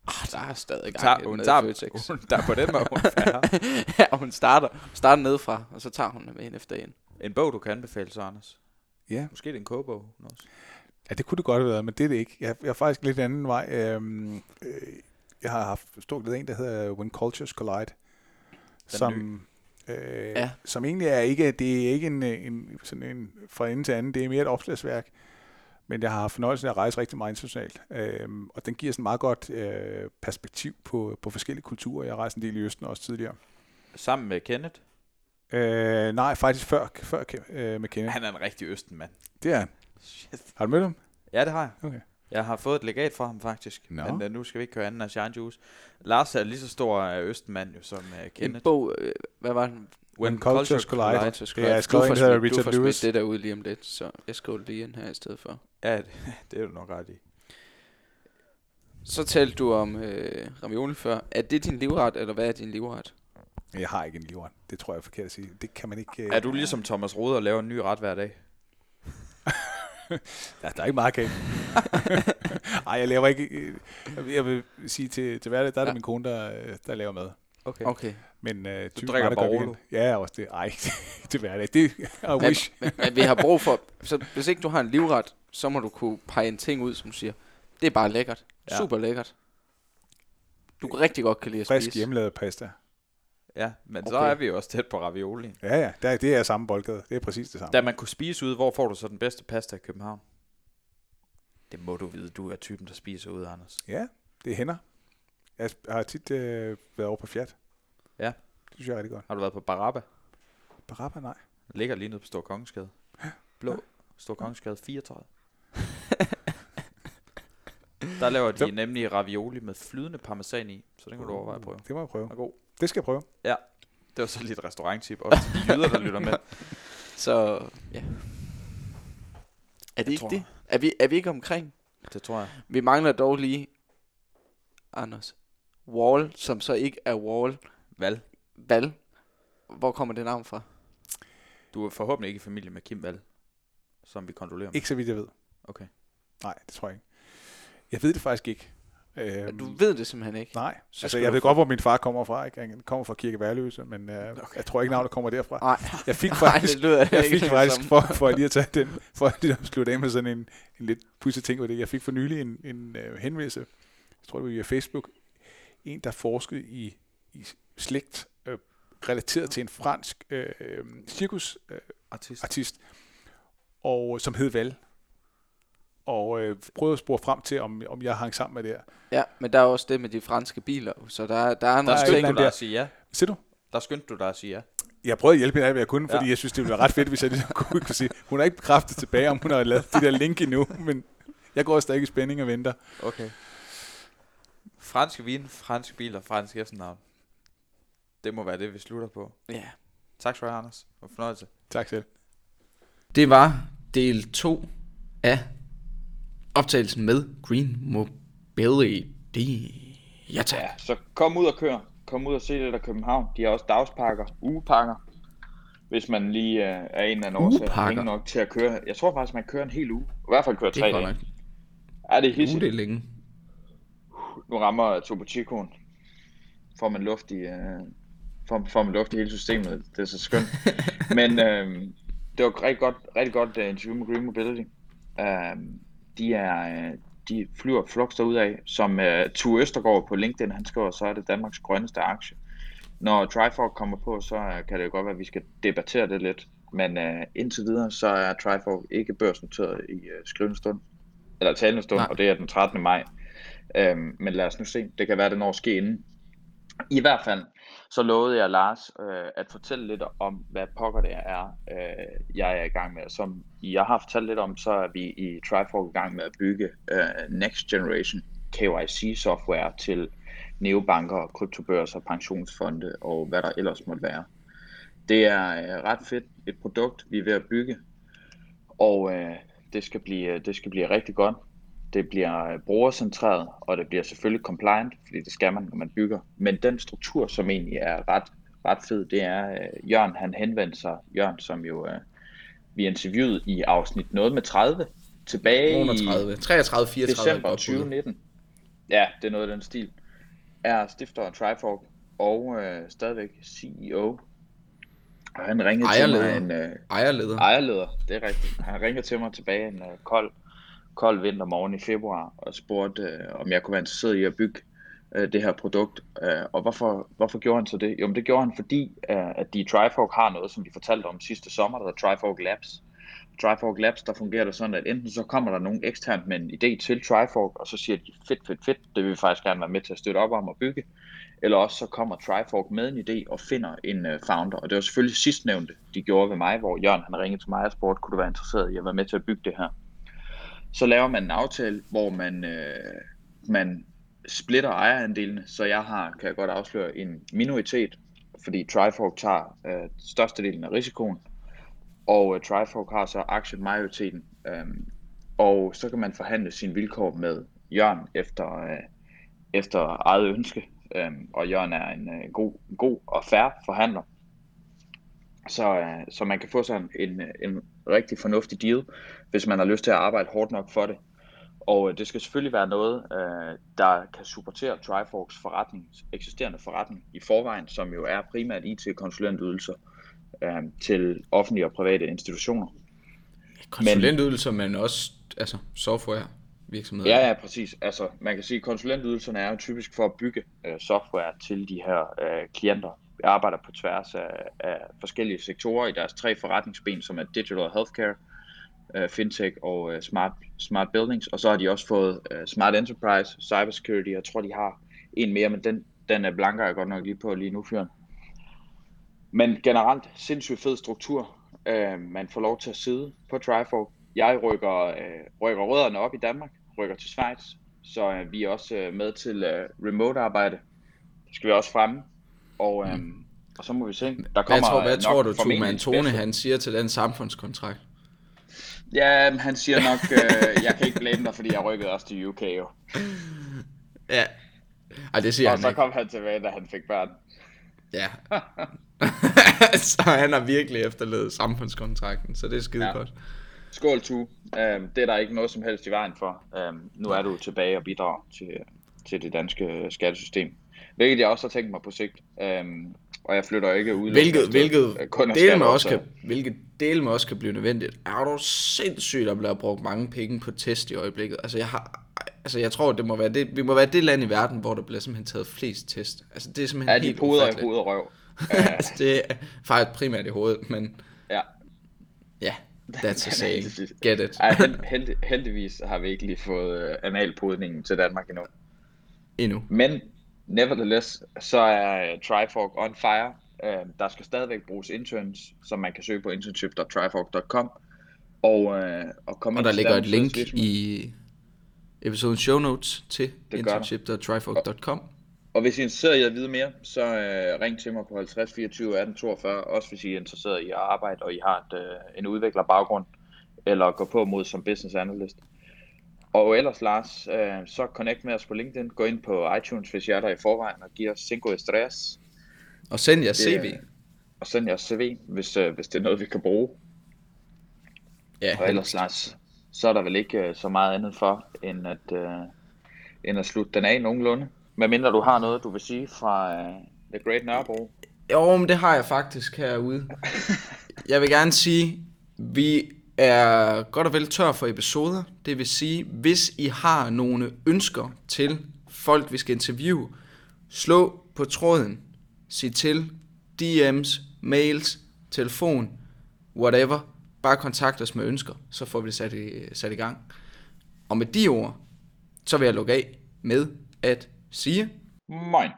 Ah, der er stadig gang tager, i hun tager, i Føtex. hun, der på den måde, hun er ja, hun starter, starter nedefra, og så tager hun dem en efter en. En bog, du kan anbefale så, Anders. Ja. Måske det er en kogebog også. ja, det kunne det godt have været, men det er det ikke. Jeg, jeg er faktisk lidt anden vej. Øhm, øh, jeg har haft stort lidt af en, der hedder When Cultures Collide, som, øh, Ja. som egentlig er ikke, det er ikke en, en, sådan en fra ende til anden, det er mere et opslagsværk. Men jeg har haft fornøjelsen af at rejse rigtig meget internationalt, øhm, og den giver sådan meget godt øh, perspektiv på, på forskellige kulturer. Jeg har rejst en del i Østen også tidligere. Sammen med Kenneth. Øh, nej, faktisk før, før øh, med Kenneth. Han er en rigtig østenmand. Det er han. Shit. Har du mødt ham? Ja, det har jeg. Okay. Jeg har fået et legat fra ham faktisk. Nå. Men uh, nu skal vi ikke køre anden af Shine Juice. Lars er lige så stor uh, østenmand jo, som uh, En Kenneth. bog, øh, hvad var den? When Cultures Collide. Collide, Det er skrevet du af en, hedder smidt- du Richard får smidt Lewis. det der ud lige om lidt, så jeg skriver lige ind her i stedet for. Ja, det, det er du nok ret i. Så talte du om øh, ravioli før. Er det din livret, eller hvad er din livret? Jeg har ikke en livret. Det tror jeg er forkert at sige. Det kan man ikke... øh, Er du ligesom Thomas Rode og laver en ny ret hver dag? Ja, der er ikke meget kage. Ej, jeg laver ikke... øh, jeg vil- sige til, til hverdag, der er det Ja. min kone, der, øh, der laver mad. Okay. Okay. Men øh, typisk drikker Barolo? Ja, også det. Ej, til hverdag. Det I Men, wish. men, men vi har brug for... Så hvis ikke du har en livret, så må du kunne pege en ting ud, som du siger, det er bare lækkert. Ja. Super lækkert. Du kan rigtig godt kan lide at Frisk spise. hjemmelavet pasta. Ja, men så Okay. er vi jo også tæt på ravioli. Ja, ja, det er, det er samme boldgade. Det er præcis det samme. Da man kunne spise ude, hvor får du så den bedste pasta i København? Det må du vide. Du er typen, der spiser ude, Anders. Ja, det hænder. Jeg har tit øh, været over på Fiat. Ja. Det synes jeg er rigtig godt. Har du været på Barabba? Barabba, nej. Den ligger lige nede på Stor Kongensgade. Blå. Stor Kongensgade 34. Der laver de nemlig ravioli med flydende parmesan i, så den kan du overveje at prøve. Det må jeg prøve. Den er god. Det skal jeg prøve. Det var så lige et restauranttip, også til de jyder, der lytter med. Så, ja. Er det ikke tror- det? Er vi, er vi ikke omkring? Det tror jeg. Vi mangler dog lige, Anders, Wall, som så ikke er Wall, Val, Val. Hvor kommer det navn fra? du er forhåbentlig ikke i familie med Kim Val, som vi kontrollerer med. Ikke så vidt jeg ved. Okay. Nej, det tror jeg ikke. Jeg ved det faktisk ikke. Øhm, Du ved det simpelthen ikke. Nej, Så altså jeg ved godt, hvor min far kommer fra. Ikke? Han kommer fra Kirke Værløse, men øh, okay. jeg tror ikke, navnet kommer derfra. Nej, Jeg fik Nej, faktisk, det lyder jeg fik faktisk for, for lige at tage den, for at lige at slutte af med sådan en, en lidt pudsig ting, var det. Jeg fik for nylig en, en uh, henvendelse, jeg tror det var via Facebook, en der forskede i, i slægt øh, relateret til en fransk øh, øh, cirkusartist, Artist. og som hed Val. Og øh, prøvede at spore frem til, om, om jeg hang sammen med det her. Ja, men der er også det med de franske biler, så der, er- der er Der nogle er du ting. dig der- at sige ja. Ser du? Der skyndte du dig at sige ja. Jeg prøvede at hjælpe hende alt, hvad jeg kunne, fordi Ja. jeg synes, det ville være ret fedt, hvis jeg ligesom kunne, kunne sige, hun har ikke bekræftet tilbage, om hun har lavet det der link endnu, men jeg går stadig i spænding og venter. Okay. Franske vin, franske biler, fransk efternavn. Det må være det, vi slutter på. Ja. Tak skal du have, Anders. Det var fornøjelse. Tak selv. Det var del 2 af optagelsen med Green Mobility. Ja, tak. Ja, så kom ud og kør. Kom ud og se lidt af København. De har også dagspakker, ugepakker. Hvis man lige øh, er en årsag Ugepakker? penge nok til at køre. Jeg tror faktisk, man kører en hel uge. I hvert fald kører Det tre er dage. nok. Ja, det er hissigt. det er længe. Nu rammer Topo Chicoen. Får man luft i, øh, får, får man luft i hele systemet. Det er så skønt. Men øh, det var rigtig godt, rigtig godt uh, interview med Green Mobility. Uh, de, er, uh, de flyver flux ud af, som uh, Tue Østergaard på LinkedIn, han skriver, så er det Danmarks grønneste aktie. Når Trifork kommer på, så uh, kan det jo godt være, at vi skal debattere det lidt. Men uh, indtil videre, så er Trifork ikke børsnoteret i uh, skrivende stund. Eller talende stund, Nej. og det er den 13. maj. Øhm, men lad os nu se. Det kan være, det når at ske inden. I hvert fald, så lovede jeg Lars øh, at fortælle lidt om, hvad pokker det er, øh, jeg er i gang med. Som jeg har fortalt lidt om, så er vi i Trifork i gang med at bygge øh, Next Generation KYC-software til neobanker, kryptobørser, pensionsfonde og hvad der ellers måtte være. Det er øh, ret fedt et produkt, vi er ved at bygge, og øh, det, skal blive, øh, det skal blive rigtig godt. Det bliver øh, brugercentreret, og det bliver selvfølgelig compliant, fordi det skal man, når man bygger. Men den struktur, som egentlig er ret, ret fed, det er, øh, Jørgen han henvendte sig, Jørgen som jo øh, vi interviewede i afsnit noget med 30, tilbage i 30, 33, 34. december godt bud. 2019. Ja, det er noget af den stil. Er stifter af Trifork og øh, stadigvæk CEO. Og han ringede til mig Ejerleder. en øh, Ejerleder. ejerleder, det er rigtigt. Han ringede til mig tilbage en øh, kold, kold vintermorgen i februar og spurgte, øh, om jeg kunne være interesseret i at bygge øh, det her produkt. Øh, og hvorfor, hvorfor gjorde han så det? Jo, men det gjorde han, fordi øh, at de i Trifork har noget, som de fortalte om sidste sommer, der hedder Trifork Labs. Trifork Labs, der fungerer det sådan, at enten så kommer der nogen eksternt med en idé til Trifork, og så siger de, fedt, fedt, fedt, det vil vi faktisk gerne være med til at støtte op om at bygge. Eller også så kommer Trifork med en idé og finder en øh, founder. Og det var selvfølgelig sidstnævnte, de gjorde ved mig, hvor Jørgen han ringede til mig og spurgte, kunne du være interesseret i at være med til at bygge det her? Så laver man en aftale, hvor man, øh, man splitter ejerandelene, så jeg har, kan jeg godt afsløre, en minoritet, fordi Trifork tager øh, størstedelen af risikoen, og øh, Trifork har så aktiemajoriteten, øh, og så kan man forhandle sine vilkår med Jørgen efter, øh, efter eget ønske, øh, og Jørgen er en øh, god, god og færre forhandler, så, øh, så man kan få sådan en, øh, en rigtig fornuftig deal, hvis man har lyst til at arbejde hårdt nok for det. Og øh, det skal selvfølgelig være noget, øh, der kan supportere Triforks forretning, eksisterende forretning i forvejen, som jo er primært IT-konsulentydelser øh, til offentlige og private institutioner. Konsulentydelser, men også altså software virksomheder. Ja, ja, præcis. Altså, man kan sige, at konsulentydelserne er jo typisk for at bygge øh, software til de her øh, klienter. Vi arbejder på tværs af, af forskellige sektorer i deres tre forretningsben, som er digital healthcare, øh, fintech og øh, smart, smart buildings. Og så har de også fået øh, smart enterprise, cybersecurity. Jeg tror, de har en mere, men den, den er blanker jeg godt nok lige på lige nu, fyren. Men generelt sindssygt fed struktur. Øh, man får lov til at sidde på Trifork. Jeg rykker, øh, rykker rødderne op i Danmark, rykker til Schweiz, så øh, vi er også øh, med til øh, remote arbejde. Det skal vi også fremme. Og, øh, mm. og så må vi se. Der kommer hvad tror, hvad nok tror du, Tuma Antone, han siger til den samfundskontrakt? Ja, han siger nok, øh, jeg kan ikke blame dig, fordi jeg rykkede også til UK jo. Ja. Ej, det siger Og han så ikke. kom han tilbage, da han fik børn. Ja. så han har virkelig efterlevet samfundskontrakten, så det er skide ja. godt. Skål, Tu. Øhm, det er der ikke noget som helst i vejen for. Øhm, nu er du tilbage og bidrager til, til det danske skattesystem. Hvilket jeg også har tænkt mig på sigt. Øhm, og jeg flytter ikke ud. Hvilket, hvilket kun af del med også så- kan, hvilket del med også kan blive nødvendigt. Er du sindssygt, der bliver brugt mange penge på test i øjeblikket? Altså, jeg har, altså, jeg tror, det må være det, vi må være det land i verden, hvor der bliver simpelthen taget flest test. Altså, det er simpelthen Ja, de helt poder i ufatteligt. hoved og røv. altså, det er faktisk primært i hovedet, men Ja. ja, that's a saying. Get it. Ej, held, held, heldigvis har vi ikke lige fået øh, analpodningen til Danmark endnu. Endnu. Men nevertheless, så er uh, Trifork on fire. Uh, der skal stadigvæk bruges interns, som man kan søge på internship.trifork.com. Og, uh, og komme Og der ligger et link i episodens show notes til internship.trifork.com. Og hvis I er interesseret i at vide mere, så uh, ring til mig på 50 24 18 42. Også hvis I er interesseret i at arbejde, og I har et, uh, en udviklerbaggrund, eller gå på mod som business analyst. Og ellers, Lars, uh, så connect med os på LinkedIn. Gå ind på iTunes, hvis I er der i forvejen, og giv os 5 estrellas. Og send jeres Det er- CV. og send jeres CV, hvis, øh, hvis det er noget, vi kan bruge. Ja, Og ellers, Lars, så er der vel ikke øh, så meget andet for, end at, øh, end at slutte den af nogenlunde. Medmindre du har noget, du vil sige fra øh, The Great Nørrebro. Jo, men det har jeg faktisk herude. Jeg vil gerne sige, vi er godt og vel tør for episoder. Det vil sige, hvis I har nogle ønsker til folk, vi skal interviewe, slå på tråden. Sig til. DM's, mails, telefon, whatever. Bare kontakt os med ønsker, så får vi det sat i, sat i gang. Og med de ord, så vil jeg lukke af med at sige... Moin.